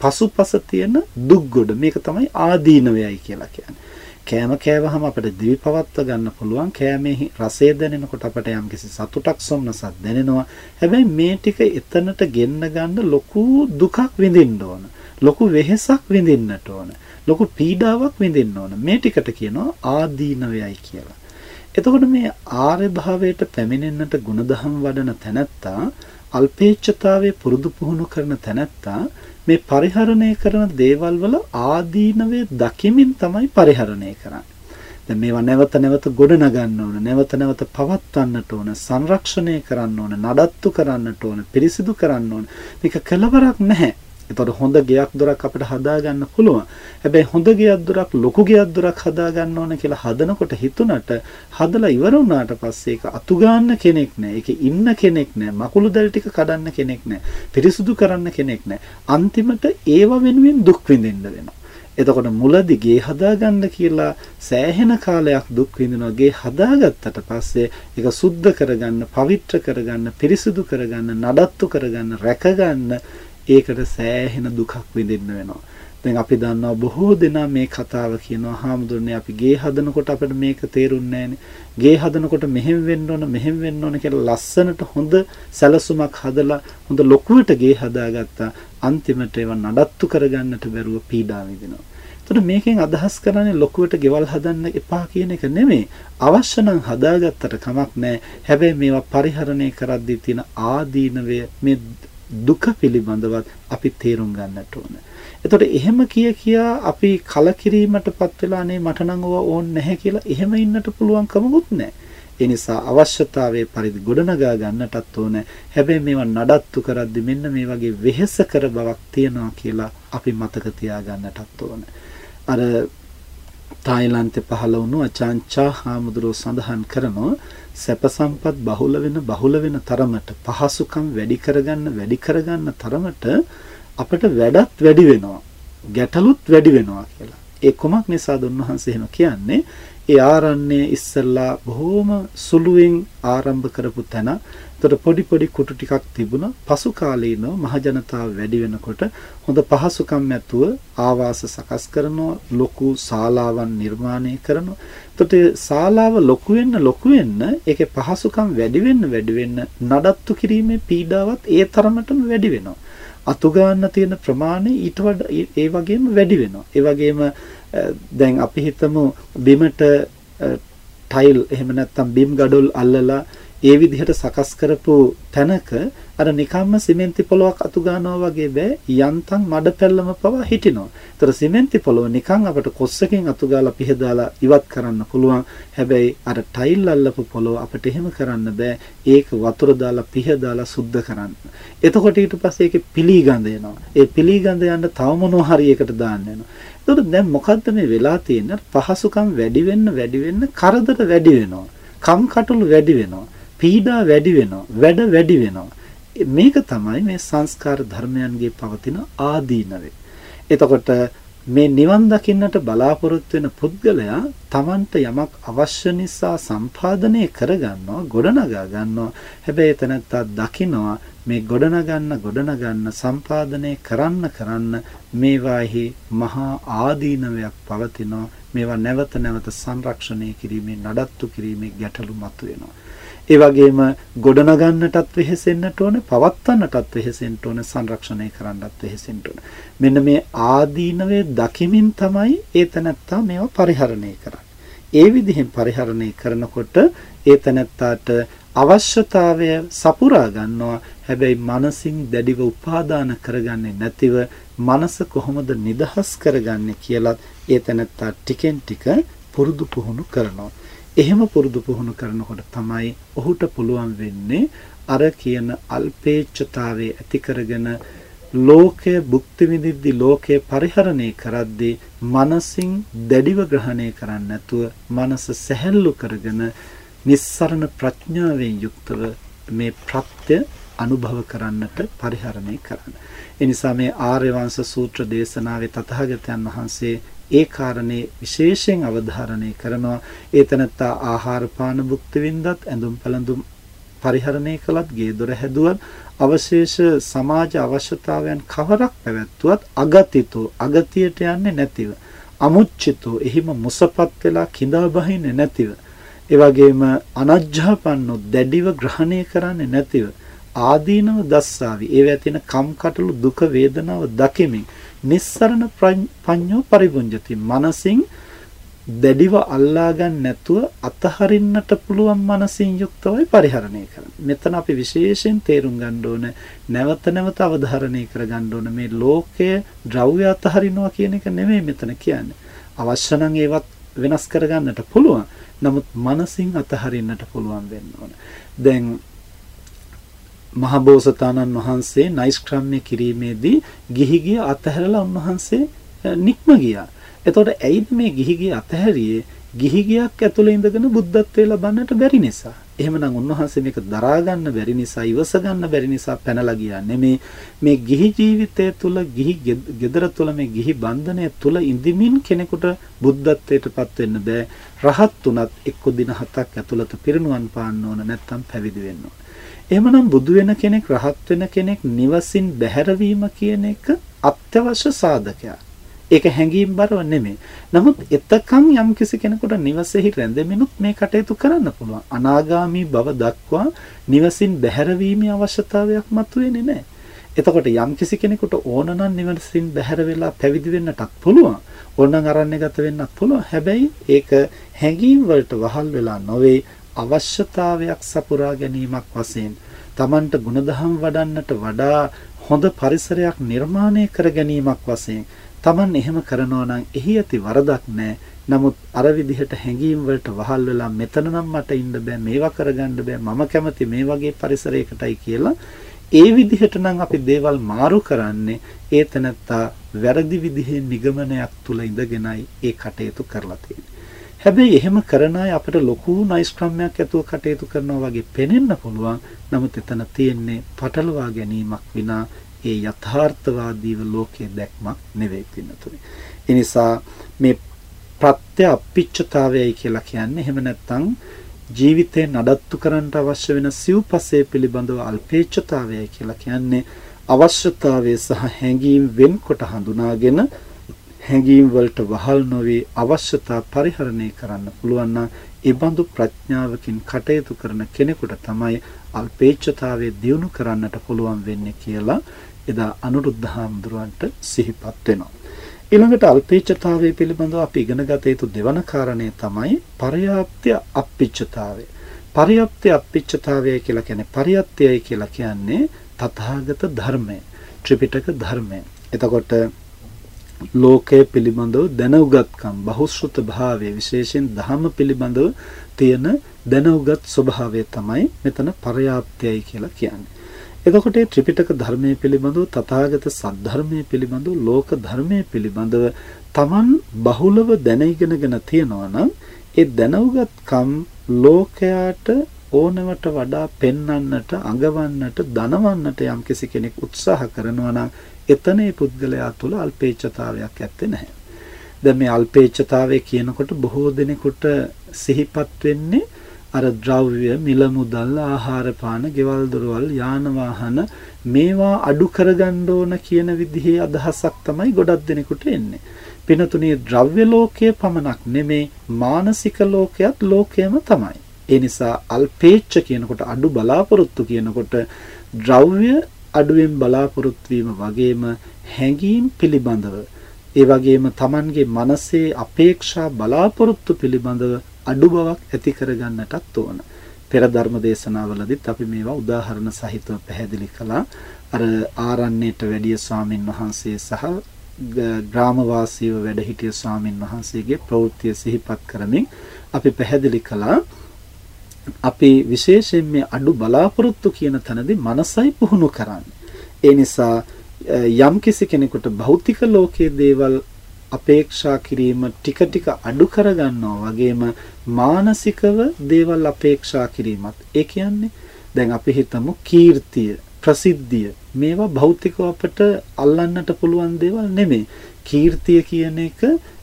පසුපස තියෙන දුක් ගොඩ මේක තමයි ආදීනවයයි කියලා කියන්නේ. කෑම කෑවහම අපිට දිවි පවත්ව ගන්න පුළුවන්. කෑමේ රසය දැනෙනකොට අපට යම්කිසි සතුටක් සොම්නසක් දැනෙනවා. හැබැයි මේ ටික එතනට ගෙන්න ගන්න ලොකු දුකක් විඳින්න ඕන. ලොකු වෙහෙසක් විඳින්නට ඕන. ලොකු පීඩාවක් විඳින්න ඕන. මේ ටිකට කියනවා ආදීනවයයි කියලා. එතකොට මේ ආර්ය භාවයට පැමිණෙන්නට ಗುಣධම් වඩන තැනැත්තා අල්පේච්ඡතාවයේ පුරුදු පුහුණු කරන තැනැත්තා මේ පරිහරණය කරන දේවල් වල ආදීනවේ දකිමින් තමයි පරිහරණය කරන්නේ. දැන් මේවා නැවත නැවත ගොඩනගන්න ඕන, නැවත නැවත පවත්වන්නට ඕන, සංරක්ෂණය කරන්න ඕන, නඩත්තු කරන්නට ඕන, පිරිසිදු කරන්න ඕන. මේක කලවරක් නැහැ. එතකොට හොඳ ගෙයක් දොරක් අපිට හදාගන්න පුළුවන්. හැබැයි හොඳ ගෙයක් දොරක් ලොකු ගෙයක් දොරක් හදාගන්න ඕන කියලා හදනකොට හිතුණට හදලා ඉවර වුණාට පස්සේ ඒක අතු ගන්න කෙනෙක් නැහැ. ඒකේ ඉන්න කෙනෙක් නැහැ. මකුළු දැල් ටික කඩන්න කෙනෙක් නැහැ. පිරිසුදු කරන්න කෙනෙක් නැහැ. අන්තිමට ඒව වෙනුවෙන් දුක් විඳින්න වෙනවා. එතකොට මුලදී ගේ හදාගන්න කියලා සෑහෙන කාලයක් දුක් විඳිනවා. ගේ හදාගත්තට පස්සේ ඒක සුද්ධ කරගන්න, පවිත්‍ර කරගන්න, පිරිසිදු කරගන්න, නඩත්තු කරගන්න, රැකගන්න ඒකට සෑහෙන දුකක් විඳින්න වෙනවා. දැන් අපි දන්නවා බොහෝ දෙනා මේ කතාව කියනවා හාමුදුරනේ අපි ගේ හදනකොට අපිට මේක තේරුන්නේ ගේ හදනකොට මෙහෙම වෙන්න ඕන මෙහෙම වෙන්න ඕන කියලා ලස්සනට හොඳ සැලසුමක් හදලා හොඳ ලොකුවට ගේ හදාගත්තා අන්තිමට ඒවා නඩත්තු කරගන්නට බැරුව පීඩා විඳිනවා. එතකොට මේකෙන් අදහස් කරන්නේ ලොකුවට ගෙවල් හදන්න එපා කියන එක නෙමෙයි. අවශ්‍ය නම් හදාගත්තට කමක් නැහැ. හැබැයි මේවා පරිහරණය කරද්දී තියෙන ආදීනවය මේ දුක පිළිබඳවත් අපි තේරුම් ගන්නට ඕන. එතකොට එහෙම කිය කියා අපි කලකිරීමටපත් වෙලා අනේ මට නම් ඕවා ඕනේ නැහැ කියලා එහෙම ඉන්නට පුළුවන් කමකුත් නැහැ. ඒ නිසා අවශ්‍යතාවයේ පරිදි ගොඩනගා ගන්නටත් ඕන. හැබැයි මේවා නඩත්තු කරද්දි මෙන්න මේ වගේ වෙහෙස කර බවක් තියනවා කියලා අපි මතක තියාගන්නටත් ඕන. අර තායිලන්තේ පහළ වුණු අචාන්චා හාමුදුරුවෝ සඳහන් කරනවා සැප සම්පත් බහුල වෙන බහුල වෙන තරමට පහසුකම් වැඩි කරගන්න වැඩි කරගන්න තරමට අපිට වැඩත් වැඩි වෙනවා ගැටලුත් වැඩි වෙනවා කියලා. ඒ කොමක් නිසාද උන්වහන්සේ එහෙම කියන්නේ? ඒ ආරණ්‍ය ඉස්සල්ලා බොහොම සුළුවෙන් ආරම්භ කරපු තැන එතකොට පොඩි පොඩි කුටු ටිකක් තිබුණා. පසු කාලීනව මහ ජනතාව වැඩි වෙනකොට හොඳ පහසුකම් ඇතුව ආවාස සකස් කරනවා, ලොකු ශාලාවන් නිර්මාණය කරනවා. එතකොට ශාලාව ලොකු වෙන්න ලොකු වෙන්න ඒකේ පහසුකම් වැඩි වෙන්න වැඩි වෙන්න නඩත්තු කිරීමේ පීඩාවත් ඒ තරමටම වැඩි වෙනවා. අතු ගන්න තියෙන ප්‍රමාණය ඊට වඩා ඒ වගේම වැඩි වෙනවා. ඒ වගේම දැන් අපි හිතමු බිමට ටයිල් එහෙම නැත්නම් බිම් ගඩොල් අල්ලලා ඒ විදිහට සකස් කරපු තැනක අර නිකම්ම සිමෙන්ති පොලොක් අතු ගන්නවා වගේ බෑ යන්තම් මඩ පැල්ලම පවා හිටිනවා. ඒතර සිමෙන්ති පොලොව නිකන් අපිට කොස්සකින් අතු ගාලා පිහදාලා ඉවත් කරන්න පුළුවන්. හැබැයි අර ටයිල් අල්ලපු පොලොව අපිට එහෙම කරන්න බෑ. ඒක වතුර දාලා පිහදාලා සුද්ධ කරන්න. එතකොට ඊට පස්සේ ඒකේ පිළිගඳ එනවා. ඒ පිළිගඳ යන්න තව මොනවා හරි එකට දාන්න වෙනවා. එතකොට දැන් මොකද්ද මේ වෙලා තියෙන්නේ? පහසුකම් වැඩි වෙන්න වැඩි වෙන්න කරදර වැඩි වෙනවා. කම්කටොළු වැඩි වෙනවා. පීඩා වැඩි වෙනවා. වැඩ වැඩි වෙනවා. මේක තමයි මේ සංස්කාර ධර්මයන්ගේ පවතින ආදීනවේ. එතකොට මේ නිවන් දකින්නට බලාපොරොත්තු වෙන පුද්ගලයා Tamanට යමක් අවශ්‍ය නිසා සම්පාදනය කරගන්නවා ගොඩනගා ගන්නවා හැබැයි එතනත්තා දකිනවා මේ ගොඩනගන්න ගොඩනගන්න සම්පාදනය කරන්න කරන්න මේවාෙහි මහා ආදීනවයක් පවතිනවා මේවා නැවත නැවත සංරක්ෂණය කිරීමේ නඩත්තු කිරීමේ ගැටලු මතුවෙනවා ඒ වගේම ගොඩනගන්නටත් වෙහෙසෙන්නට ඕන, පවත්වන්නටත් වෙහෙසෙන්න ඕන, සංරක්ෂණය කරන්නටත් වෙහෙසෙන්න ඕන. මෙන්න මේ ආදීනවේ දකිමින් තමයි ඒ තනත්තා මේවා පරිහරණය කරන්නේ. ඒ විදිහෙන් පරිහරණය කරනකොට ඒ තනත්තාට අවශ්‍යතාවය සපුරා ගන්නවා හැබැයි මනසින් දැඩිව උපාදාන කරගන්නේ නැතිව මනස කොහොමද නිදහස් කරගන්නේ කියලත් ඒ තනත්තා ටිකෙන් ටික පුරුදු පුහුණු කරනවා එහෙම පුරුදු පුහුණු කරනකොට තමයි ඔහුට පුළුවන් වෙන්නේ අර කියන අල්පේච්ඡතාවයේ ඇති කරගෙන ලෝකය භුක්ති විඳිද්දී ලෝකය පරිහරණය කරද්දී මනසින් දැඩිව ග්‍රහණය කරන්නේ නැතුව මනස සැහැල්ලු කරගෙන නිස්සරණ ප්‍රඥාවෙන් යුක්තව මේ ප්‍රත්‍ය අනුභව කරන්නට පරිහරණය කරන්න. ඒ නිසා මේ ආර්ය වංශ සූත්‍ර දේශනාවේ තථාගතයන් වහන්සේ ඒ කාරණේ විශේෂයෙන් අවධාරණය කරනවා. ඒතනත්තා ආහාර පාන භුක්ති විඳත් ඇඳුම් පැළඳුම් පරිහරණය කළත් ගේ දොර හැදුවත් අවශේෂ සමාජ අවශ්‍යතාවයන් කවරක් පැවැත්වුවත් අගතිතෝ අගතියට යන්නේ නැතිව. අමුච්චිතෝ එහිම මුසපත් වෙලා කිඳා බහින්නේ නැතිව. ඒ වගේම අනජ්ජාපන්නෝ දැඩිව ග්‍රහණය කරන්නේ නැතිව. ආදීනව දස්සාවි. ඒවැ තියෙන කම්කටොළු දුක වේදනාව දකිමින්. නිස්සරණ පඤ්ඤෝ පරිබුඤ්ජති මනසින් දැඩිව අල්ලා ගන්න නැතුව අතහරින්නට පුළුවන් මනසින් යුක්තවයි පරිහරණය කරන්නේ. මෙතන අපි විශේෂයෙන් තේරුම් ගන්න ඕන නැවත නැවත අවධාරණය කර ගන්න ඕන මේ ලෝකයේ ද්‍රව්‍ය අතහරිනවා කියන එක නෙමෙයි මෙතන කියන්නේ. අවශ්‍ය නම් ඒවත් වෙනස් කර ගන්නට පුළුවන්. නමුත් මනසින් අතහරින්නට පුළුවන් වෙන්න ඕන. දැන් මහබෝසතාණන් වහන්සේ නෛෂ්ක්‍රම්‍ය කිරීමේදී ගිහිගිය අතහැරලා උන්වහන්සේ නික්ම ගියා. එතකොට ඇයිද මේ ගිහිගිය අතහැරියේ? ගිහිගියක් ඇතුළේ ඉඳගෙන බුද්ධත්වයේ ලබන්නට බැරි නිසා. එහෙමනම් උන්වහන්සේ මේක දරා ගන්න බැරි නිසා, ඉවස ගන්න බැරි නිසා පැනලා ගියා නෙමේ. මේ ගිහි ජීවිතය තුළ, ගිහි gedara තුළ මේ ගිහි බන්ධනය තුළ ඉඳිමින් කෙනෙකුට බුද්ධත්වයටපත් වෙන්න බෑ. රහත් උනත් එක්ක දින හතක් ඇතුළත පිරිනුවන් පාන්න ඕන නැත්නම් පැවිදි වෙන්න ඕන. එහෙමනම් බුදු වෙන කෙනෙක් රහත් වෙන කෙනෙක් නිවසින් බැහැරවීම කියන එක අත්‍යවශ්‍ය සාධකයක්. ඒක හැඟීම් බරව නෙමෙයි. නමුත් එතකන් යම් කිසි කෙනෙකුට නිවසේහි රැඳෙමිනුත් මේ කටයුතු කරන්න පුළුවන්. අනාගාමී බව දක්වා නිවසින් බැහැරවීමේ අවශ්‍යතාවයක් මතුවේනේ නැහැ. එතකොට යම් කිසි කෙනෙකුට ඕන නම් නිවසින් බැහැර වෙලා පැවිදි වෙන්නටත් පුළුවන්. ඕනනම් අරණ්‍යගත වෙන්නත් පුළුවන්. හැබැයි ඒක හැඟීම් වලට වහල් වෙලා නොවේ අවශ්‍යතාවයක් සපුරා ගැනීමක් වශයෙන් Tamanට ಗುಣධම් වඩන්නට වඩා හොඳ පරිසරයක් නිර්මාණය කර ගැනීමක් වශයෙන් Taman එහෙම කරනවා නම් එහි ඇති වරදක් නැහැ. නමුත් අර විදිහට හැඟීම් වලට වහල් වෙලා මෙතන නම් මට ඉන්න බෑ මේවා කරගන්න බෑ මම කැමති මේ වගේ පරිසරයකටයි කියලා ඒ විදිහට නම් අපි දේවල් මාරු කරන්නේ ඒ තැනත්තා වැරදි විදිහේ නිගමනයක් තුල ඉඳගෙනයි ඒ කටයුතු කරලා තියෙන්නේ. හැබැයි එහෙම කරන අය අපිට ලොකු නයිස්ක්‍රම්යක් ඇතුව කටයුතු කරනවා වගේ පෙනෙන්න පුළුවන්. නමුත් එතන තියෙන්නේ පටලවා ගැනීමක් විනා ඒ යථාර්ථවාදීව ලෝකයේ දැක්මක් නෙවෙයි පින්නතුනේ. ඒ නිසා මේ ප්‍රත්‍ය අපිච්චතාවයයි කියලා කියන්නේ එහෙම නැත්නම් ජීවිතේ නඩත්තු කරන්න අවශ්‍ය වෙන සිව්පසේ පිළිබඳව අල්පේච්ඡතාවයයි කියලා කියන්නේ අවශ්‍යතාවය සහ හැඟීම් වෙන්කොට හඳුනාගෙන හැඟීම් වලට වහල් නොවේ අවශ්‍යතා පරිහරණය කරන්න පුළුවන් නම් ඒ බඳු ප්‍රඥාවකින් කටයුතු කරන කෙනෙකුට තමයි අල්පේච්ඡතාවයේ දියුණු කරන්නට පුළුවන් වෙන්නේ කියලා එදා අනුරුද්ධ හාමුදුරුවන්ට සිහිපත් වෙනවා. ඊළඟට අල්පේච්ඡතාවය පිළිබඳව අපි ඉගෙන ගත යුතු දෙවන කාරණය තමයි පරයාප්ත්‍ය අප්පිච්ඡතාවය. පරයාප්ත්‍ය අප්පිච්ඡතාවය කියලා කියන්නේ පරයත්‍යය කියලා කියන්නේ තථාගත ධර්මය. ත්‍රිපිටක ධර්මය. එතකොට ලෝකය පිළිබඳව දැනුගත්කම් බහුශ්‍රත භාවයේ විශේෂයෙන් ධහම පිළිබඳව තියෙන දැනුගත් ස්වභාවය තමයි මෙතන පරයාප්තයයි කියලා කියන්නේ. එතකොට මේ ත්‍රිපිටක ධර්මයේ පිළිබඳව තථාගත සද්ධර්මයේ පිළිබඳව ලෝක ධර්මයේ පිළිබඳව Taman බහුලව දැන ඉගෙනගෙන තියෙනවා නම් ඒ දැනුගත්කම් ලෝකයාට ඕනවට වඩා පෙන්වන්නට, අඟවන්නට, දනවන්නට යම්කිසි කෙනෙක් උත්සාහ කරනවා නම් එතන ඒ පුද්ගලයා තුළ අල්පේච්ඡතාවයක් ඇත්තේ නැහැ. දැන් මේ අල්පේච්ඡතාවය කියනකොට බොහෝ දෙනෙකුට සිහිපත් වෙන්නේ අර ද්‍රව්‍ය මිල මුදල් ආහාර පාන ගෙවල් දොරවල් යාන වාහන මේවා අඩු කරගන්න ඕන කියන විදිහේ අදහසක් තමයි ගොඩක් දෙනෙකුට එන්නේ. පිනතුනේ ද්‍රව්‍ය ලෝකයේ පමණක් නෙමේ මානසික ලෝකයක් ලෝකයම තමයි. ඒ නිසා අල්පේච්ඡ කියනකොට අඩු බලාපොරොත්තු කියනකොට ද්‍රව්‍ය අඩුවෙන් බලාපොරොත්තු වීම වගේම හැඟීම් පිළිබඳව ඒ වගේම Tamanගේ මනසේ අපේක්ෂා බලාපොරොත්තු පිළිබඳව අඩු බවක් ඇති කරගන්නටත් ඕන. පෙර ධර්ම දේශනාවලදීත් අපි මේවා උදාහරණ සහිතව පැහැදිලි කළා. අර ආරණ්‍යයට වැඩිය ස්වාමින් වහන්සේ සහ ග්‍රාමවාසීව වැඩ හිටිය ස්වාමින් වහන්සේගේ ප්‍රවෘත්තිය සිහිපත් කරමින් අපි පැහැදිලි කළා අපි විශේෂයෙන් මේ අඩු බලාපොරොත්තු කියන තැනදී මනසයි පුහුණු කරන්නේ. ඒ නිසා යම් කිසි කෙනෙකුට භෞතික ලෝකයේ දේවල් අපේක්ෂා කිරීම ටික ටික අඩු කරගන්නවා වගේම මානසිකව දේවල් අපේක්ෂා කිරීමත් ඒ කියන්නේ දැන් අපි හිතමු කීර්තිය ප්‍රසිද්ධිය මේවා භෞතිකව අපට අල්ලන්නට පුළුවන් දේවල් නෙමෙයි කීර්තිය කියන එක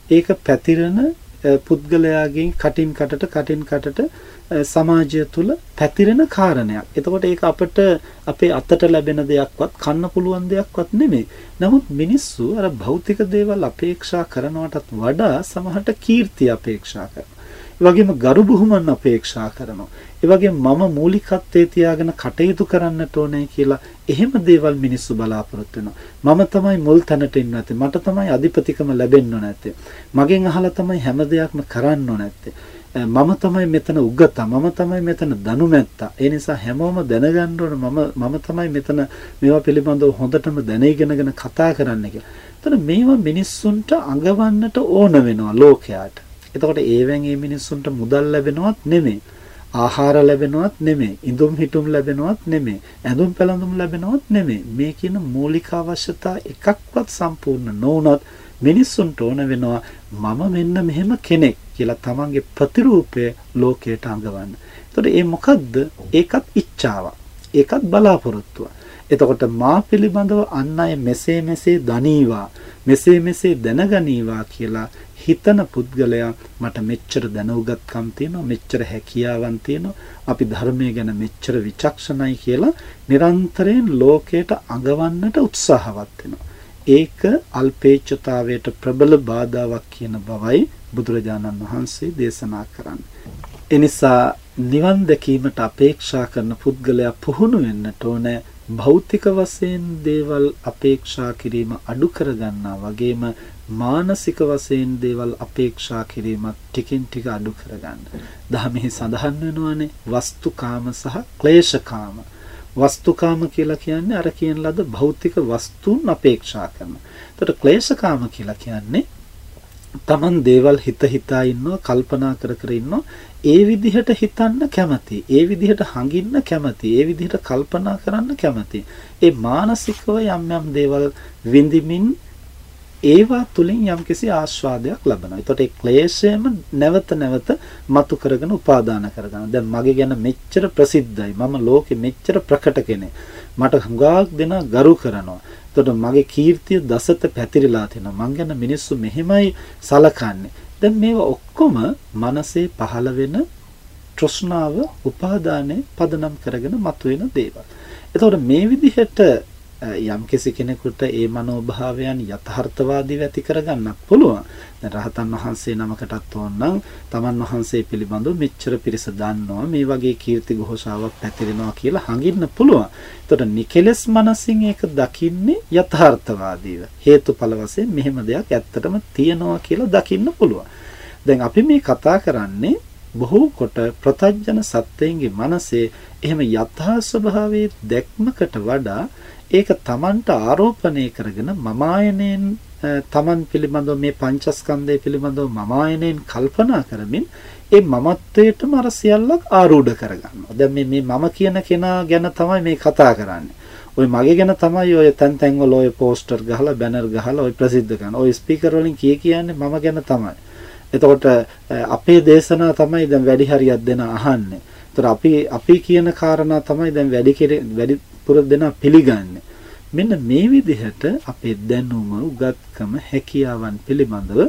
ඒක පැතිරෙන පුද්ගලයාගෙන් කටින් කටට කටින් කටට සමාජය තුල පැතිරෙන කාරණයක්. එතකොට ඒක අපිට අපේ අතට ලැබෙන දෙයක්වත් කන්න පුළුවන් දෙයක්වත් නෙමෙයි. නමුත් මිනිස්සු අර භෞතික දේවල් අපේක්ෂා කරනවටත් වඩා සමහරට කීර්තිය අපේක්ෂා කරනවා. ඒ වගේම ගරු බුහුමන් අපේක්ෂා කරනවා. ඒ වගේම මම මූලිකත්වයේ තියාගෙන කටයුතු කරන්නට ඕනේ කියලා එහෙම දේවල් මිනිස්සු බලාපොරොත්තු වෙනවා. මම තමයි මුල් තැනට ඉන්න නැත්තේ. මට තමයි අධිපතිකම ලැබෙන්න නැත්තේ. මගෙන් අහලා තමයි හැම දෙයක්ම කරන්න නැත්තේ. මම තමයි මෙතන උගතා මම තමයි මෙතන දනුමැත්තා ඒ නිසා හැමෝම දැනගන්න ඕන මම මම තමයි මෙතන මේවා පිළිබඳව හොඳටම දැනගෙනගෙන කතා කරන්න කියලා. එතන මේවා මිනිස්සුන්ට අඟවන්නට ඕන වෙනවා ලෝකයාට. එතකොට ඒවෙන් මේ මිනිස්සුන්ට මුදල් ලැබෙනවත් නෙමෙයි. ආහාර ලැබෙනවත් නෙමෙයි. ඉඳුම් හිටුම් ලැබෙනවත් නෙමෙයි. ඇඳුම් පැළඳුම් ලැබෙනවත් නෙමෙයි. මේ කියන මූලික අවශ්‍යතා එකක්වත් සම්පූර්ණ නොවුනොත් මිනිස්සුන්ට ඕන වෙනවා මම මෙන්න මෙහෙම කෙනෙක් කියලා තමන්ගේ ප්‍රතිරූපය ලෝකයට අඟවන්න. එතකොට ඒ මොකද්ද? ඒකත් ඉච්ඡාවක්. ඒකත් බලාපොරොත්තුවක්. එතකොට මා පිළිබඳව අන් අය මෙසේ මෙසේ දනීවා මෙසේ මෙසේ දැනගනීවා කියලා හිතන පුද්ගලයා මට මෙච්චර දැනුගත්කම් තියෙනවා මෙච්චර හැකියාවන් තියෙනවා අපි ධර්මයේ ගැන මෙච්චර විචක්ෂණයි කියලා නිරන්තරයෙන් ලෝකයට අඟවන්නට උත්සාහවත් වෙනවා ඒක අල්පේච්ඡතාවයට ප්‍රබල බාධාවක් කියන බවයි බුදුරජාණන් වහන්සේ දේශනා කරන්නේ. එනිසා නිවන් දැකීමට අපේක්ෂා කරන පුද්ගලයා පුහුණු වෙන්නට ඕනේ භෞතික වශයෙන් දේවල් අපේක්ෂා කිරීම අඩු කරගන්නා වගේම මානසික වශයෙන් දේවල් අපේක්ෂා කිරීමත් ටිකින් ටික අඩු කරගන්න. දහමෙහි සඳහන් වෙනවානේ වස්තුකාම සහ ක්ලේශකාම. වස්තුකාම කියලා කියන්නේ අර කියන ලද භෞතික වස්තුන් අපේක්ෂා කරන. එතකොට ක්ලේශකාම කියලා කියන්නේ Taman දේවල් හිත හිතා ඉන්නවා කල්පනා කර කර ඉන්නවා ඒ විදිහට හිතන්න කැමති ඒ විදිහට හඟින්න කැමති ඒ විදිහට කල්පනා කරන්න කැමති ඒ මානසිකව යම් යම් දේවල් විඳිමින් ඒවා තුලින් යම්කිසි ආස්වාදයක් ලබනවා. ඒතකොට ඒ ක්ලේශයම නැවත නැවත මතු කරගෙන උපාදාන කරගන්න. දැන් මගේ ගැන මෙච්චර ප්‍රසිද්ධයි. මම ලෝකෙ මෙච්චර ප්‍රකට කෙනෙක්. මට හුඟක් දෙනා ගරු කරනවා. එතකොට මගේ කීර්තිය දසත පැතිරිලා තියෙනවා. මං ගැන මිනිස්සු මෙහෙමයි සලකන්නේ. දැන් මේවා ඔක්කොම මනසේ පහළ වෙන තෘෂ්ණාව උපාදානයේ පදනම් කරගෙන මතුවෙන දේවල්. එතකොට මේ විදිහට යම්කිසි කෙනෙකුට ඒ මනෝභාවයන් යථාර්ථවාදීව ඇති කරගන්නත් පුළුවන්. දැන් රහතන් වහන්සේ නමකටත් ඕනනම් තමන් වහන්සේ පිළිබඳව මෙච්චර පිරිස දන්නවා මේ වගේ කීර්ති ഘോഷාවක් පැතිරෙනවා කියලා හඟින්න පුළුවන්. එතකොට නිකලස් මනසින් ඒක දකින්නේ යථාර්ථවාදීව. හේතුඵල වශයෙන් මෙහෙම දෙයක් ඇත්තටම තියෙනවා කියලා දකින්න පුළුවන්. දැන් අපි මේ කතා කරන්නේ බොහෝ කොට ප්‍රතඥ සත්වයන්ගේ මනසේ එහෙම යථා ස්වභාවයේ දැක්මකට වඩා ඒක Tamanට ආරෝපණය කරගෙන මමායනෙන් Taman පිළිබඳව මේ පංචස්කන්ධය පිළිබඳව මමායනෙන් කල්පනා කරමින් ඒ මමත්වයටම අර සියල්ලක් ආරූඪ කරගන්නවා. දැන් මේ මේ මම කියන කෙනා ගැන තමයි මේ කතා කරන්නේ. ওই මගේ ගැන තමයි ඔය තැන් තැන් වල ඔය පෝස්ටර් ගහලා බැනර් ගහලා ඔය ප්‍රසිද්ධ කරන. ඔය ස්පීකර් වලින් කිය කියන්නේ මම ගැන තමයි. එතකොට අපේ දේශනා තමයි දැන් වැඩි හරියක් දෙන අහන්නේ. ඒතර අපි අපි කියන කාරණා තමයි දැන් වැඩි වැඩිපුර දෙනා පිළිගන්නේ. මෙන්න මේ විදිහට අපේ දැනුම උගත්කම හැකියාවන් පිළිබඳව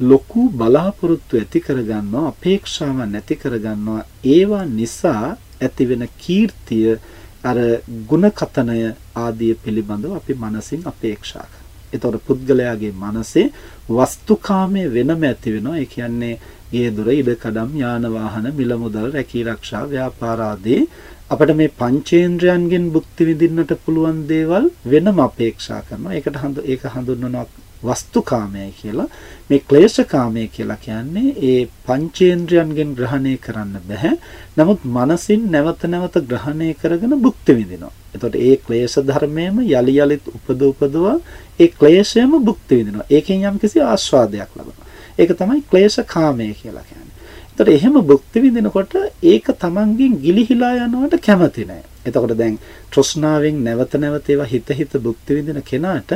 ලොකු බලාපොරොත්තු ඇති කරගන්නවා අපේක්ෂාවන් නැති කරගන්නවා ඒවා නිසා ඇතිවෙන කීර්තිය අර ಗುಣකතනය ආදී පිළිබඳව අපි මනසින් අපේක්ෂා කරනවා. එතකොට පුද්ගලයාගේ මනසේ වස්තුකාමයේ වෙනම ඇති වෙනවා. ඒ කියන්නේ ගේ දොර ඉඩ කඩම් යාන වාහන මිල මුදල් රැකී රක්ෂා ව්‍යාපාර ආදී අපිට මේ පංචේන්ද්‍රයන්ගෙන් භුක්ති විඳින්නට පුළුවන් දේවල් වෙනම අපේක්ෂා කරනවා. ඒකට හඳු ඒක හඳුන්වනවා වස්තුකාමයයි කියලා. මේ ක්ලේශකාමය කියලා කියන්නේ ඒ පංචේන්ද්‍රයන්ගෙන් ග්‍රහණය කරන්න බෑ. නමුත් මනසින් නැවත නැවත ග්‍රහණය කරගෙන භුක්ති විඳිනවා. එතකොට ඒ ක්ලේශ ධර්මයේම යලි යලිත් උපද උපදවා ඒ ක්ලේශයම භුක්ති විඳිනවා. ඒකෙන් යම්කිසි ආස්වාදයක් ලබනවා. ඒක තමයි ක්ලේශකාමය කියලා කියන්නේ. එතකොට එහෙම භුක්ති විඳිනකොට ඒක තමන්ගෙන් ගිලිහිලා යනවට කැමති නෑ. එතකොට දැන් තෘෂ්ණාවෙන් නැවත නැවත ඒවා හිත හිත භුක්ති විඳින කෙනාට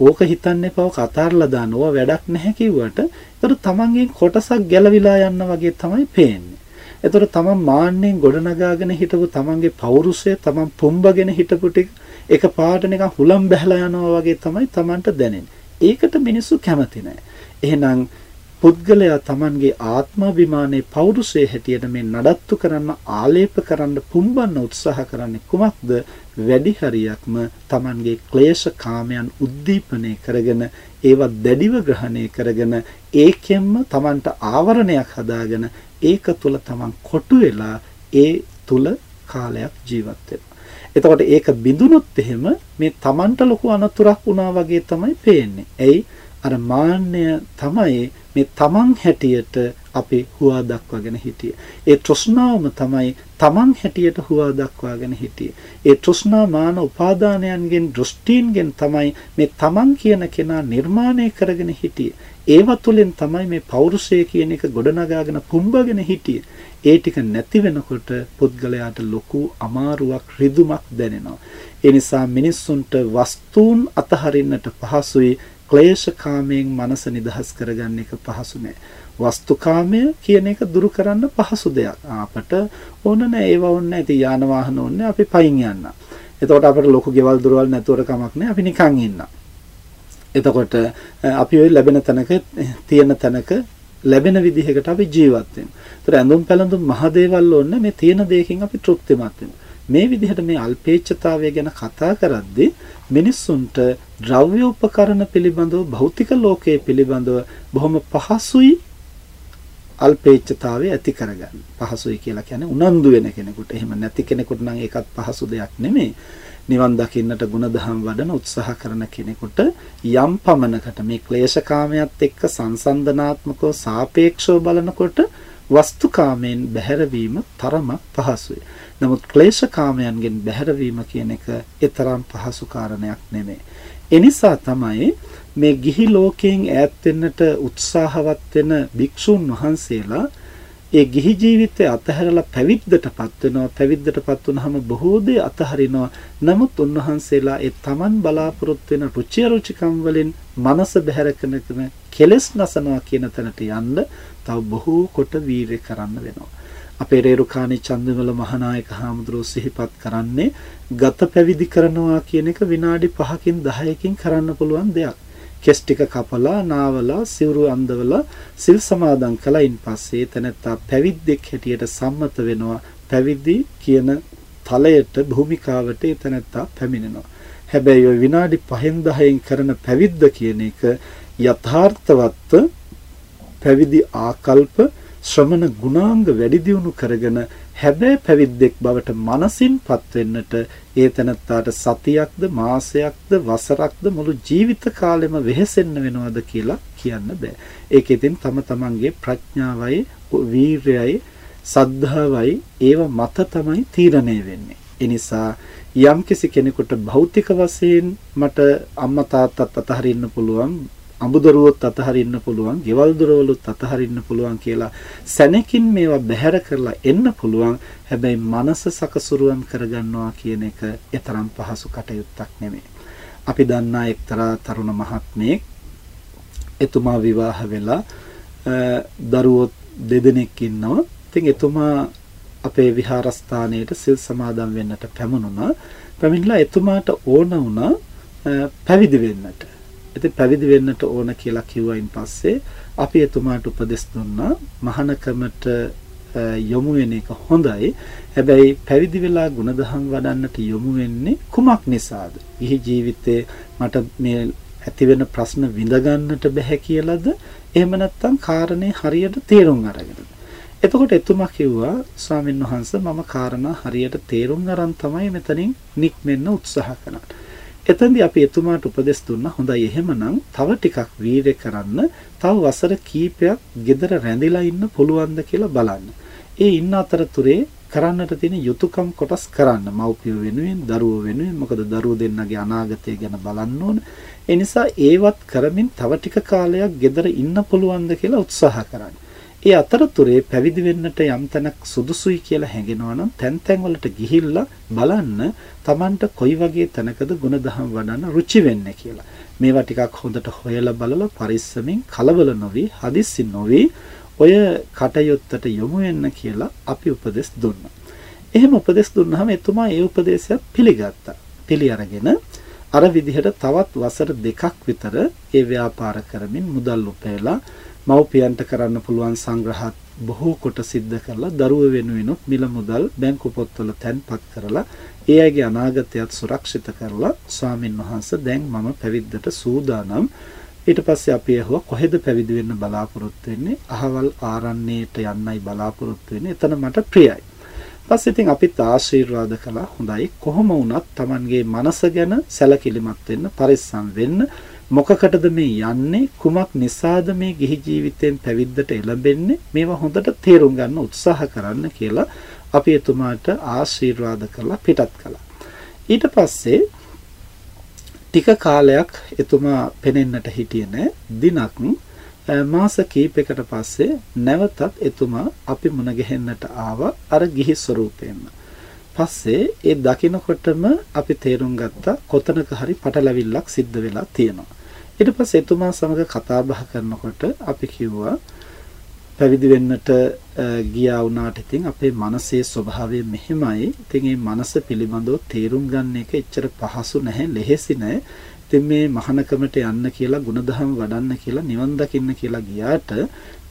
ඕක හිතන්න එපා කතාරලා දාන්න ඕවා වැඩක් නැහැ කිව්වට එතකොට තමන්ගෙන් කොටසක් ගැලවිලා යන්න වගේ තමයි පේන්නේ. එතකොට තමන් මාන්නෙන් ගොඩනගාගෙන හිටපු තමන්ගේ පෞරුෂය තමන් පුම්බගෙන හිටපු ටික එක පාට නිකන් හුලම් බැහැලා යනවා වගේ තමයි තමන්ට දැනෙන්නේ. ඒකට මිනිස්සු කැමති නැහැ. එහෙනම් පුද්ගලයා Tamanගේ ආත්මාභිමානයේ පෞරුෂයේ හැටියට මේ නඩත්තු කරන්න ආලේප කරන්න පුම්බන්න උත්සාහ කරන්නේ කුමක්ද? වැඩි හරියක්ම Tamanගේ ක්ලේශ කාමයන් උද්දීපනය කරගෙන ඒවා දැඩිව ග්‍රහණය කරගෙන ඒකෙන්ම Tamanට ආවරණයක් හදාගෙන ඒක තුල Taman කොටු වෙලා ඒ තුල කාලයක් ජීවත් එතකොට ඒක බිඳුනොත් එහෙම මේ Tamanට ලොකු අනතුරක් වුණා වගේ තමයි පේන්නේ. එයි අර මාන්නය තමයි මේ තමන් හැටියට අපි හුවා දක්වාගෙන හිටියේ. ඒ තෘෂ්ණාවම තමයි තමන් හැටියට හුවා දක්වාගෙන හිටියේ. ඒ තෘෂ්ණා මාන උපාදානයන්ගෙන් දෘෂ්ටීන්ගෙන් තමයි මේ තමන් කියන කෙනා නිර්මාණය කරගෙන හිටියේ. ඒව තුළින් තමයි මේ පෞරුෂය කියන එක ගොඩනගාගෙන පුම්බගෙන හිටියේ. ඒ ටික නැති වෙනකොට පුද්ගලයාට ලොකු අමාරුවක් රිදුමක් දැනෙනවා. ඒ නිසා මිනිස්සුන්ට වස්තුන් අතහරින්නට පහසුයි ක්ලේශකාමයෙන් මනස නිදහස් කරගන්න එක පහසු නෑ. වස්තුකාමය කියන එක දුරු කරන්න පහසු දෙයක්. අපට ඕන නෑ ඒව ඕන නෑ. ඉතින් යාන වාහන ඕනේ අපි පයින් යන්න. එතකොට අපිට ලොකු ගෙවල් දොරවල් නැතුවර කමක් නෑ. අපි නිකන් ඉන්න. එතකොට අපි ওই ලැබෙන තැනක තියෙන තැනක ලැබෙන විදිහකට අපි ජීවත් වෙනවා. ඒතර ඇඳුම් පැළඳුම් මහ දේවල් ඕනේ මේ තියෙන දෙයකින් අපි තෘප්තිමත් වෙනවා. මේ විදිහට මේ අල්පේච්ඡතාවය ගැන කතා කරද්දී මිනිස්සුන්ට ද්‍රව්‍ය උපකරණ පිළිබඳව භෞතික ලෝකයේ පිළිබඳව බොහොම පහසුයි අල්පේච්ඡතාවය ඇති කරගන්න. පහසුයි කියලා කියන්නේ උනන්දු වෙන කෙනෙකුට. එහෙම නැති කෙනෙකුට නම් ඒකත් පහසු දෙයක් නෙමෙයි. නිවන් දකින්නට ಗುಣධම් වඩන උත්සාහ කරන කෙනෙකුට යම් පමණකට මේ ක්ලේශකාමයට එක්ක සංසන්දනාත්මකව සාපේක්ෂව බලනකොට වස්තුකාමයෙන් බැහැරවීම තරමක් පහසුයි. නමුත් ක්ලේශකාමයන්ගෙන් බැහැරවීම කියන එක ඊතරම් පහසු කාරණයක් නෙමෙයි. එනිසා තමයි මේ ගිහි ලෝකයෙන් ඈත් වෙන්නට උත්සාහවත් වෙන භික්ෂුන් වහන්සේලා ඒ ගිහි ජීවිතය අතහැරලා පැවිද්දටපත් වෙනවා. පැවිද්දටපත් වුනහම බොහෝ දේ අතහරිනවා. නමුත් උන්වහන්සේලා ඒ Taman බලාපොරොත්තු වෙන රුචි අරුචිකම් වලින් මනස බැහැර කරන කෙලස් නසනවා කියන තැනට යන්න තව බොහෝ කොට වීරය කරන්න වෙනවා. අපේ රේරුකාණී චන්දවල මහානායක හාමුදුරුවෝ සිහිපත් කරන්නේ ගත පැවිදි කරනවා කියන එක විනාඩි 5කින් 10කින් කරන්න පුළුවන් දෙයක්. කෙස් ටික කපලා නාවලා සිවුරු අඳවලා සිල් සමාදන් කළයින් පස්සේ තැනත්තා පැවිද්දෙක් හැටියට සම්මත වෙනවා. පැවිදි කියන තලයට භූමිකාවට තැනත්තා පැමිණෙනවා. හැබැයි ওই විනාඩි 5න් 10න් කරන පැවිද්ද කියන එක යථාර්ථවත් පැවිදි ආකල්ප ශ්‍රමණ ගුණාංග වැඩි දියුණු කරගෙන හැබැයි පැවිද්දෙක් බවට මනසින්පත් වෙන්නට ඒ තැනත්තාට සතියක්ද මාසයක්ද වසරක්ද මුළු ජීවිත කාලෙම වෙහෙසෙන්න වෙනවද කියලා කියන්න බෑ. ඒක ඉතින් තම තමන්ගේ ප්‍රඥාවයි වීරයයි සද්ධාවයි ඒව මත තමයි තීරණය වෙන්නේ. ඒ නිසා යම්කිසි කෙනෙකුට භෞතික වශයෙන් මට අම්මා තාත්තත් අතහරින්න පුළුවන් අඹදරුවොත් අතහරින්න පුළුවන්, ගෙවල් දොරවලුත් අතහරින්න පුළුවන් කියලා සැනකින් මේවා බැහැර කරලා එන්න පුළුවන්. හැබැයි මනස සකසුරුවම් කරගන්නවා කියන එක තරම් පහසු කටයුත්තක් නෙමෙයි. අපි දන්නා එක්තරා තරුණ මහත්මයෙක් එතුමා විවාහ වෙලා දරුවෝ දෙදෙනෙක් ඉන්නවා. ඉතින් එතුමා අපේ විහාරස්ථානයේට සිල් සමාදන් වෙන්නට පැමුණුණා. පැමිණලා එතුමාට ඕන වුණා පැවිදි වෙන්නට. ඉතින් පැවිදි වෙන්නට ඕන කියලා කිව්වයින් පස්සේ අපි එතුමාට උපදෙස් දුන්නා මහානකමට යොමු වෙන එක හොඳයි. හැබැයි පැවිදි වෙලා ಗುಣධම් වඩන්නට යොමු වෙන්නේ කුමක් නිසාද? ඉහි ජීවිතේ මට මේ ඇති වෙන ප්‍රශ්න විඳ ගන්නට බැහැ කියලාද? එහෙම නැත්නම් කාරණේ හරියට තේරුම් අරගෙනද? එතකොට එතුමා කිව්වා ස්වාමීන් වහන්සේ මම කාරණා හරියට තේරුම් අරන් තමයි මෙතනින් නික්මෙන්න උත්සාහ කරන්නේ. එතෙන්දී අපි එතුමාට උපදෙස් දුන්නා හොඳයි එහෙමනම් තව ටිකක් වීරය කරන්න තව වසර කීපයක් gedara රැඳිලා ඉන්න පුළුවන්ද කියලා බලන්න. ඒ ඉන්න අතරතුරේ කරන්නට තියෙන යුතුයකම් කොටස් කරන්න මව්පියෝ වෙනුවෙන් දරුවෝ වෙනුවෙන් මොකද දරුවෝ දෙන්නගේ අනාගතය ගැන බලන්න ඕන. ඒ නිසා ඒවත් කරමින් තව ටික කාලයක් gedara ඉන්න පුළුවන්ද කියලා උත්සාහ කරන්න. ඒ අතරතුරේ පැවිදි වෙන්නට යම් තැනක් සුදුසුයි කියලා හැඟෙනවා නම් තැන් තැන් වලට ගිහිල්ලා බලන්න Tamanට කොයි වගේ තැනකද ಗುಣධම් වඩන්න රුචි වෙන්නේ කියලා. මේවා ටිකක් හොඳට හොයලා බලලා පරිස්සමින් කලබල නොවි හදිස්සි නොවි ඔය කටයුත්තට යොමු වෙන්න කියලා අපි උපදෙස් දුන්නා. එහෙම උපදෙස් දුන්නාම එතුමා ඒ උපදේශය පිළිගත්තා. පිළි අරගෙන අර විදිහට තවත් වසර දෙකක් විතර ඒ ව්‍යාපාර කරමින් මුදල් උපයලා මව්පියන්ට කරන්න පුළුවන් සංග්‍රහات බොහෝ කොට සිද්ධ කරලා දරුව වෙනුවෙනුත් මිල මුදල් බැංකු පොත්වල තැන්පත් කරලා ඒ අයගේ අනාගතයත් සුරක්ෂිත කරලා ස්වාමින් වහන්සේ දැන් මම පැවිද්දට සූදානම්. ඊට පස්සේ අපි ඇහුවා කොහෙද පැවිදි වෙන්න බලාපොරොත්තු වෙන්නේ? අහවල් ආරණ්‍යයට යන්නයි බලාපොරොත්තු වෙන්නේ. එතන මට ප්‍රියයි. පස්සේ ඉතින් අපිත් ආශිර්වාද කළා. හොඳයි. කොහොම වුණත් Tamanගේ මනස ගැන සැලකිලිමත් වෙන්න පරිස්සම් වෙන්න මොකකටද මේ යන්නේ? කුමක් නිසාද මේ ගිහි ජීවිතයෙන් පැවිද්දට එළඹෙන්නේ? මේවා හොඳට තේරුම් ගන්න උත්සාහ කරන්න කියලා අපි එතුමාට ආශිර්වාද කරලා පිටත් කළා. ඊට පස්සේ ටික කාලයක් එතුමා පෙනෙන්නට හිටියේ නෑ. දිනක් මාස කීපයකට පස්සේ නැවතත් එතුමා අපි මුණ ගැහෙන්නට ආවා අර ගිහි ස්වරූපයෙන්ම. පස්සේ ඒ දකිනකොටම අපි තේරුම් ගත්තා කොතනක හරි පටලැවිල්ලක් සිද්ධ වෙලා තියෙනවා. ඊට පස්සේ එතුමා සමග කතා බහ කරනකොට අපි කිව්වා පැවිදි වෙන්නට ගියා වුණාට ඉතින් අපේ මනසේ ස්වභාවය මෙහෙමයි. ඉතින් මේ මනස පිළිබඳව තේරුම් ගන්න එක එච්චර පහසු නැහැ, ලෙහෙසි නැහැ. ඉතින් මේ මහානකමට යන්න කියලා ಗುಣධම් වඩන්න කියලා නිවන් දකින්න කියලා ගියාට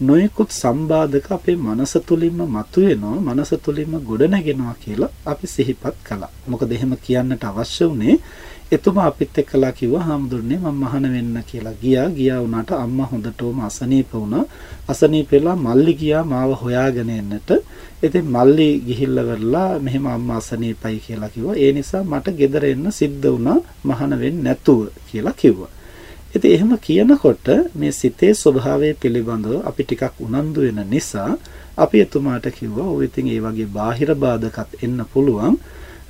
නොයෙකුත් සම්බාධක අපේ මනස තුලින්ම මතුවෙනවා මනස තුලින්ම ගොඩනගෙනවා කියලා අපි සිහිපත් කළා. මොකද එහෙම කියන්නට අවශ්‍ය වුණේ එතුමා අපිත් එක්කලා කිව්වා හාමුදුරනේ මම මහාන වෙන්න කියලා ගියා. ගියා වුණාට අම්මා හොඳටම අසනීප වුණා. අසනීප වෙලා මල්ලි ගියා මාව හොයාගෙන එන්නට. ඉතින් මල්ලි ගිහිල්ලා වෙරලා මෙහෙම අම්මා අසනීපයි කියලා කිව්වා. ඒ නිසා මට ගෙදර එන්න සිද්ධ වුණා මහාන වෙන්නේ නැතුව කියලා කිව්වා. ඉතින් එහෙම කියනකොට මේ සිතේ ස්වභාවය පිළිබඳව අපි ටිකක් උනන්දු වෙන නිසා අපි එතුමාට කිව්වා ඔය ඉතින් ඒ වගේ බාහිර බාධකත් එන්න පුළුවන්.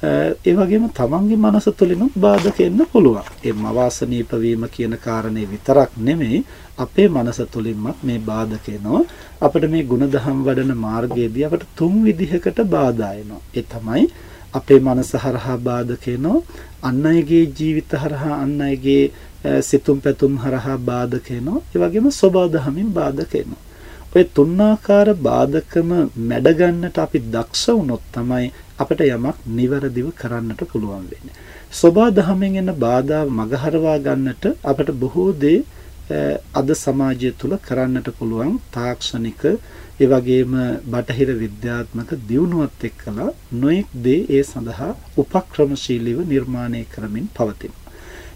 ඒ වගේම තමන්ගේ මනස තුළිනුත් බාධක එන්න පුළුවන්. ඒ මවාසනීප වීම කියන කාරණේ විතරක් නෙමෙයි අපේ මනස තුළින්මත් මේ බාධක එනවා. අපිට මේ ಗುಣධම් වඩන මාර්ගයේදී අපට තුන් විදිහකට බාධා එනවා. ඒ තමයි අපේ මනස හරහා බාධක එනවා. අන් අයගේ ජීවිත හරහා අන් අයගේ සිතුම් පැතුම් හරහා බාධක එනවා. ඒ වගේම සබා දහමින් බාධක එනවා. ඔය තුන්ආකාර බාධකම මැඩ ගන්නට අපි දක්ෂ වුණොත් තමයි අපිට යමක් නිවැරදිව කරන්නට පුළුවන් වෙන්නේ. සබා දහමෙන් එන බාධා මගහරවා ගන්නට අපිට බොහෝ දේ අද සමාජය තුල කරන්නට පුළුවන් තාක්ෂණික ඒ වගේම බටහිර විද්‍යාත්මක දියුණුවත් එක්කලා නොඑක් දේ ඒ සඳහා උපක්‍රමශීලීව නිර්මාණය කරමින් පවතින.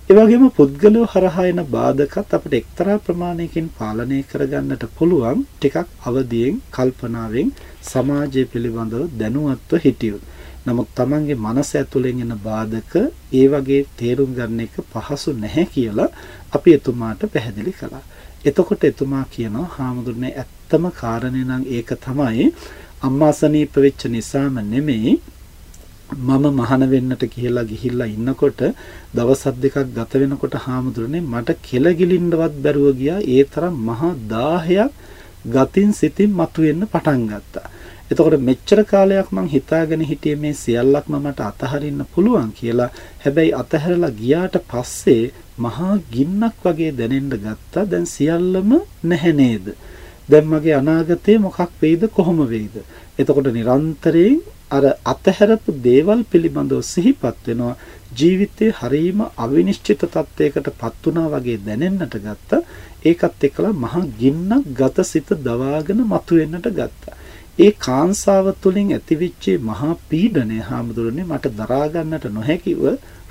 ඒ වගේම පුද්ගලව හරහා එන බාධකත් අපිට එක්තරා ප්‍රමාණයකින් පාලනය කරගන්නට පුළුවන් ටිකක් අවදියෙන් කල්පනාවෙන් සමාජය පිළිබඳව දැනුවත්ව හිටියොත්. නමුත් Tamange මනස ඇතුලෙන් එන බාධක ඒ වගේ තේරුම් ගන්න එක පහසු නැහැ කියලා අපි එතුමාට පැහැදිලි කළා. එතකොට එතුමා කියනවා හාමුදුරනේ ඇත්තම කාරණේ නම් ඒක තමයි අම්මා සනීප වෙච්ච නිසාම නෙමෙයි මම මහාන වෙන්නට කියලා ගිහිල්ලා ඉන්නකොට දවස් දෙකක් ගත වෙනකොට හාමුදුරනේ මට කෙලගිලින්නවත් බැරුව ගියා ඒ තරම් මහා දාහයක් ගතින් සිතින් මතුවෙන්න පටන් ගත්තා. එතකොට මෙච්චර කාලයක් මං හිතාගෙන හිටියේ මේ සියල්ලක්ම මට අතහරින්න පුළුවන් කියලා. හැබැයි අතහැරලා ගියාට පස්සේ මහා ගින්නක් වගේ දැනෙන්න ගත්තා. දැන් සියල්ලම නැහැ නේද? දැන් මගේ අනාගතේ මොකක් වෙයිද කොහොම වෙයිද? එතකොට නිරන්තරයෙන් අර අතහැරපු දේවල් පිළිබඳව සිහිපත් වෙනවා. ජීවිතේ හරීම අවිනිශ්චිත තත්යකටපත් වුණා වගේ දැනෙන්නට ගත්තා. ඒකත් එක්කලා මහා ගින්නක් ගතසිත දවාගෙන මතුවෙන්නට ගත්තා. ඒ කාංසාව තුළින් ඇතිවෙච්ච මහා පීඩනය හාමුදුරනේ මට දරා ගන්නට නොහැකිව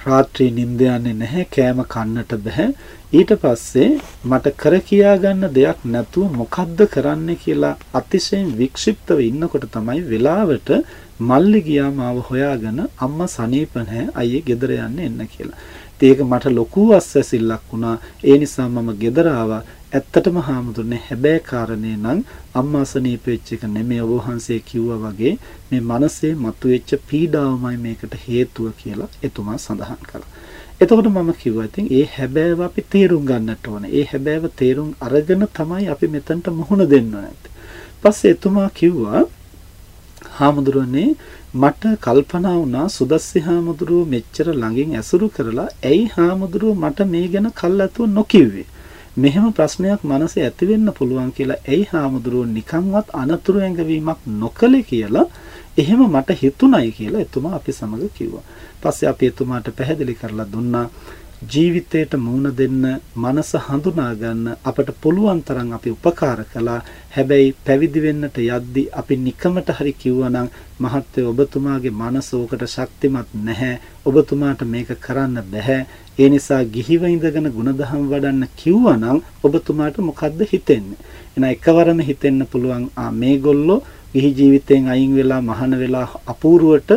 රාත්‍රී නිින්ද යන්නේ නැහැ කෑම කන්නට බෑ ඊට පස්සේ මට කර කියා ගන්න දෙයක් නැතුව මොකද්ද කරන්න කියලා අතිශයින් වික්ෂිප්තව ඉන්නකොට තමයි වෙලාවට මල්ලි ගියා මාව හොයාගෙන අම්මා සනීප නැහැ අයියේ ගෙදර යන්න එන්න කියලා. ඒක මට ලොකු අස්වැසිල්ලක් වුණා. ඒ නිසා මම ගෙදර ආවා. ඇත්තටම හාමුදුරනේ හැබැයි කාරණේ නම් අම්මා සනීප වෙච්ච එක නෙමෙයි ඔබ වහන්සේ කිව්වා වගේ මේ මනසේ මතුවෙච්ච පීඩාවමයි මේකට හේතුව කියලා එතුමා සඳහන් කළා. එතකොට මම කිව්වා ඉතින් ඒ හැබෑව අපි තේරුම් ගන්නට ඕනේ. ඒ හැබෑව තේරුම් අරගෙන තමයි අපි මෙතනට මුහුණ දෙන්න ඕනේ. පස්සේ එතුමා කිව්වා හාමුදුරනේ මට කල්පනා වුණා සුදස්සි හාමුදුරුව මෙච්චර ළඟින් ඇසුරු කරලා ඇයි හාමුදුරුව මට මේ ගැන කල්ලාතුව නොකිව්වේ මෙහෙම ප්‍රශ්නයක් මනසේ ඇති වෙන්න පුළුවන් කියලා ඇයි හාමුදුරුව නිකන්වත් අනතුරු ඇඟවීමක් නොකලේ කියලා එහෙම මට හිතුණයි කියලා එතුමා අපි සමග කිව්වා. පස්සේ අපි එතුමාට පැහැදිලි කරලා දුන්නා ජීවිතයට මුහුණ දෙන්න මනස හඳුනා ගන්න අපට පුළුවන් තරම් අපි උපකාර කළා. හැබැයි පැවිදි වෙන්නට යද්දි අපි නිකමට හරි කිව්වනම් මහත්වයේ ඔබතුමාගේ මනස ඕකට ශක්තිමත් නැහැ. ඔබතුමාට මේක කරන්න බෑ. ඒ නිසා ගිහිව ඉඳගෙන ಗುಣධම් වඩන්න කිව්වනම් ඔබතුමාට මොකද්ද හිතෙන්නේ? එහෙනම් එකවරම හිතෙන්න පුළුවන් ආ මේගොල්ලෝ ගිහි ජීවිතයෙන් අයින් වෙලා මහාන වෙලා අපූර්වට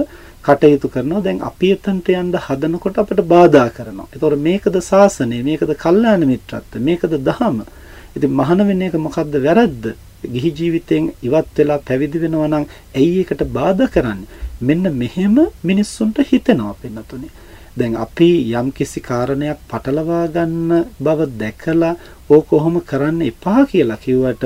කටයුතු කරනවා දැන් අපි එතනට යන්න හදනකොට අපිට බාධා කරනවා. ඒතකොට මේකද සාසනය, මේකද කල්යාණ මිත්‍රත්ව, මේකද දහම. ඉතින් මහාන වෙන එක මොකද්ද වැරද්ද? ගිහි ජීවිතයෙන් ඉවත් වෙලා පැවිදි වෙනවා නම් ඇයි ඒකට බාධා කරන්නේ? මෙන්න මෙහෙම මිනිස්සුන්ට හිතෙනවා පින්නතුනේ. දැන් අපි යම්කිසි කාරණයක් පටලවා ගන්න බව දැකලා ඕක කොහොම කරන්න එපා කියලා කිව්වට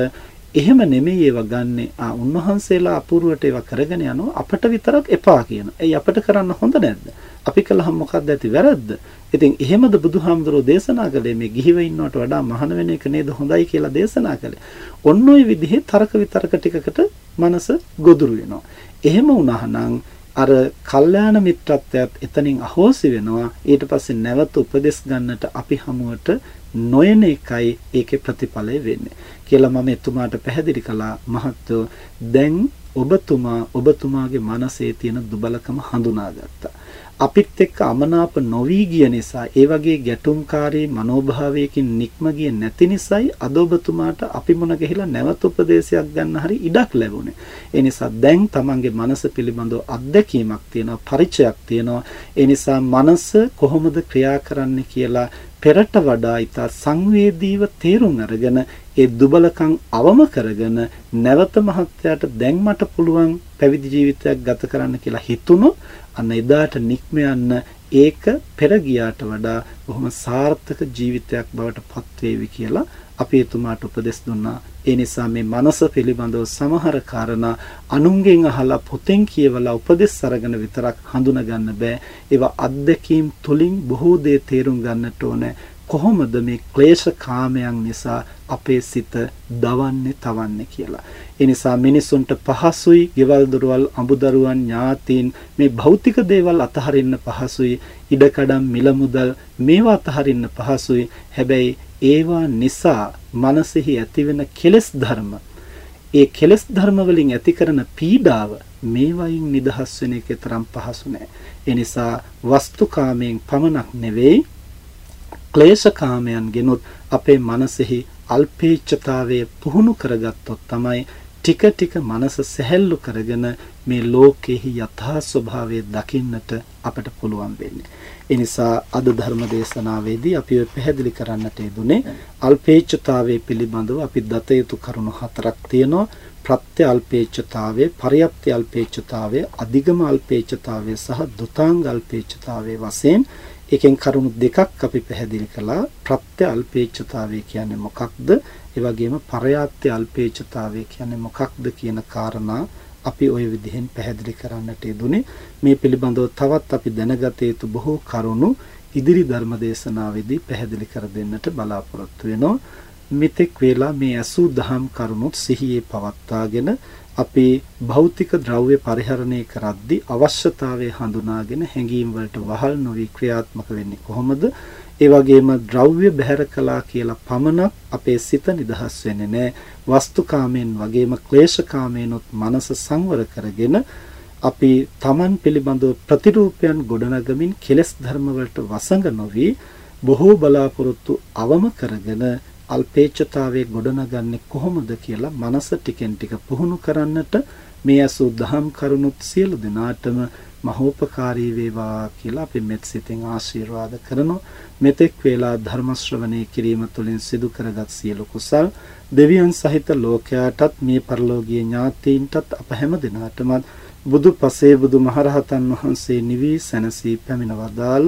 එහෙම නෙමෙයි ඒව ගන්නෙ. ආ උන්වහන්සේලා අපූර්වට ඒව කරගෙන යනවා අපට විතරක් එපා කියන. එයි අපට කරන්න හොඳ නැද්ද? අපි කළාම මොකක්ද ඇති වැරද්ද? ඉතින් එහෙමද බුදුහාමුදුරෝ දේශනා කළේ මේ ගිහිව ඉන්නවට වඩා මහාන වෙන එක නේද හොඳයි කියලා දේශනා කළේ. ඔන්න ඔය විදිහේ තර්ක විතර්ක ටිකකට මනස ගොදුරු වෙනවා. එහෙම වුණානම් අර කල්යාණ මිත්‍රත්වයත් එතනින් අහෝසි වෙනවා. ඊට පස්සේ නැවත උපදෙස් ගන්නට අපි හමුවට නොයන එකයි ඒකේ ප්‍රතිඵලය වෙන්නේ. කියලා මම එතුමාට පැහැදිලි කළා. මහත්තයෝ දැන් ඔබතුමා ඔබතුමාගේ මනසේ තියෙන දුබලකම හඳුනාගත්තා. අපිත් එක්ක අමනාප නොවි ගිය නිසා ඒ වගේ ගැටුම්කාරී මනෝභාවයකින් නික්ම ගිය නැති නිසායි අද ඔබතුමාට අපි මුණ ගැහිලා නැවත උපදේශයක් ගන්න හරි ඉඩක් ලැබුණේ. ඒ නිසා දැන් තමන්ගේ මනස පිළිබඳව අත්දැකීමක් තියෙනවා, පරිචයක් තියෙනවා. ඒ නිසා මනස කොහොමද ක්‍රියා කරන්නේ කියලා පෙරට වඩා ඉතා සංවේදීව තේරුම් අරගෙන ඒ දුබලකම් අවම කරගෙන නැවත මහත්යට දැන් මට පුළුවන් පැවිදි ජීවිතයක් ගත කරන්න කියලා හිතුණොත් අන්න එදාට නික්ම යන්න ඒක පෙර ගියාට වඩා බොහොම සාර්ථක ජීවිතයක් බවට පත් වේවි කියලා අපි එතුමාට උපදෙස් දුන්නා. ඒ නිසා මේ මනස පිළිබඳව සමහර කාරණා අනුන්ගෙන් අහලා පොතෙන් කියවලා උපදෙස් අරගෙන විතරක් හඳුනා ගන්න බෑ. ඒවා අත්දැකීම් තුලින් බොහෝ දේ තේරුම් ගන්නට ඕනේ. කොහොමද මේ ක්ලේශ කාමයන් නිසා අපේ සිත දවන්නේ තවන්නේ කියලා. ඒ නිසා මිනිසුන්ට පහසුයි, ගෙවල් දොරවල්, අඹදරුවන්, ඥාතීන් මේ භෞතික දේවල් අතහරින්න පහසුයි, ඉඩකඩම් මිල මුදල් මේවා අතහරින්න පහසුයි. හැබැයි ඒවා නිසා මනසෙහි ඇතිවෙන කෙලෙස් ධර්ම ඒ කෙලෙස් ධර්ම වලින් ඇති කරන පීඩාව මේවයින් නිදහස් වෙන එක තරම් පහසු නෑ. ඒ නිසා වස්තුකාමයෙන් පමණක් නෙවෙයි ක්ලේශකාමයන් ගෙනුත් අපේ මනසෙහි අල්පේච්ඡතාවය පුහුණු කරගත්තොත් තමයි ටික ටික මනස සැහැල්ලු කරගෙන මේ ලෝකෙහි යථා ස්වභාවය දකින්නට අපට පුළුවන් වෙන්නේ. ඒ නිසා අද ධර්ම දේශනාවේදී අපි පැහැදිලි කරන්නට යෙදුනේ අල්පේච්ඡතාවයේ පිළිබඳව අපි දත යුතු කරුණු හතරක් තියෙනවා. ප්‍රත්‍ය අල්පේච්ඡතාවය, පරියප්ති අල්පේච්ඡතාවය, අධිගම අල්පේච්ඡතාවය සහ දුතාංග අල්පේච්ඡතාවය වශයෙන් එකෙන් කරුණු දෙකක් අපි පැහැදිලි කළා. ප්‍රත්‍ය අල්පේච්ඡතාවය කියන්නේ මොකක්ද? ඒ වගේම පරයාත්‍ය අල්පේච්ඡතාවය කියන්නේ මොකක්ද කියන කාරණා අපි ওই විදිහෙන් පැහැදිලි කරන්නට යෙදුනේ. මේ පිළිබඳව තවත් අපි දැනගත යුතු බොහෝ කරුණු ඉදිරි ධර්ම දේශනාවේදී පැහැදිලි කර දෙන්නට බලාපොරොත්තු වෙනවා. මෙතෙක් වේලා මේ අසූ දහම් කරුණුත් සිහියේ පවත්වාගෙන අපි භෞතික ද්‍රව්‍ය පරිහරණය කරද්දී අවශ්‍යතාවය හඳුනාගෙන හැඟීම් වලට වහල් නොවි ක්‍රියාත්මක වෙන්නේ කොහොමද? ඒ වගේම ද්‍රව්‍ය බැහැර කළා කියලා පමණක් අපේ සිත නිදහස් වෙන්නේ නැහැ. වස්තුකාමයෙන් වගේම ක්ලේශකාමයෙන්ොත් මනස සංවර කරගෙන අපි Taman පිළිබඳව ප්‍රතිරූපයන් ගොඩනගමින් කෙලෙස් ධර්ම වලට වසඟ නොවි බොහෝ බලාපොරොත්තු අවම කරගෙන අල්පේච්ඡතාවයේ ගොඩනගන්නේ කොහොමද කියලා මනස ටිකෙන් ටික පුහුණු කරන්නට මේ අසු දහම් කරුණුත් සියලු දෙනාටම මහෝපකාරී වේවා කියලා අපි මෙත් සිතින් ආශිර්වාද කරනවා. මෙතෙක් වේලා ධර්ම ශ්‍රවණය කිරීම තුළින් සිදු කරගත් සියලු කුසල් දෙවියන් සහිත ලෝකයාටත් මේ පරලෝකීය ඥාතීන්ටත් අප හැම දිනාටම බුදු පසේ බුදු මහරහතන් වහන්සේ නිවී සැනසී පැමිණ වදාළ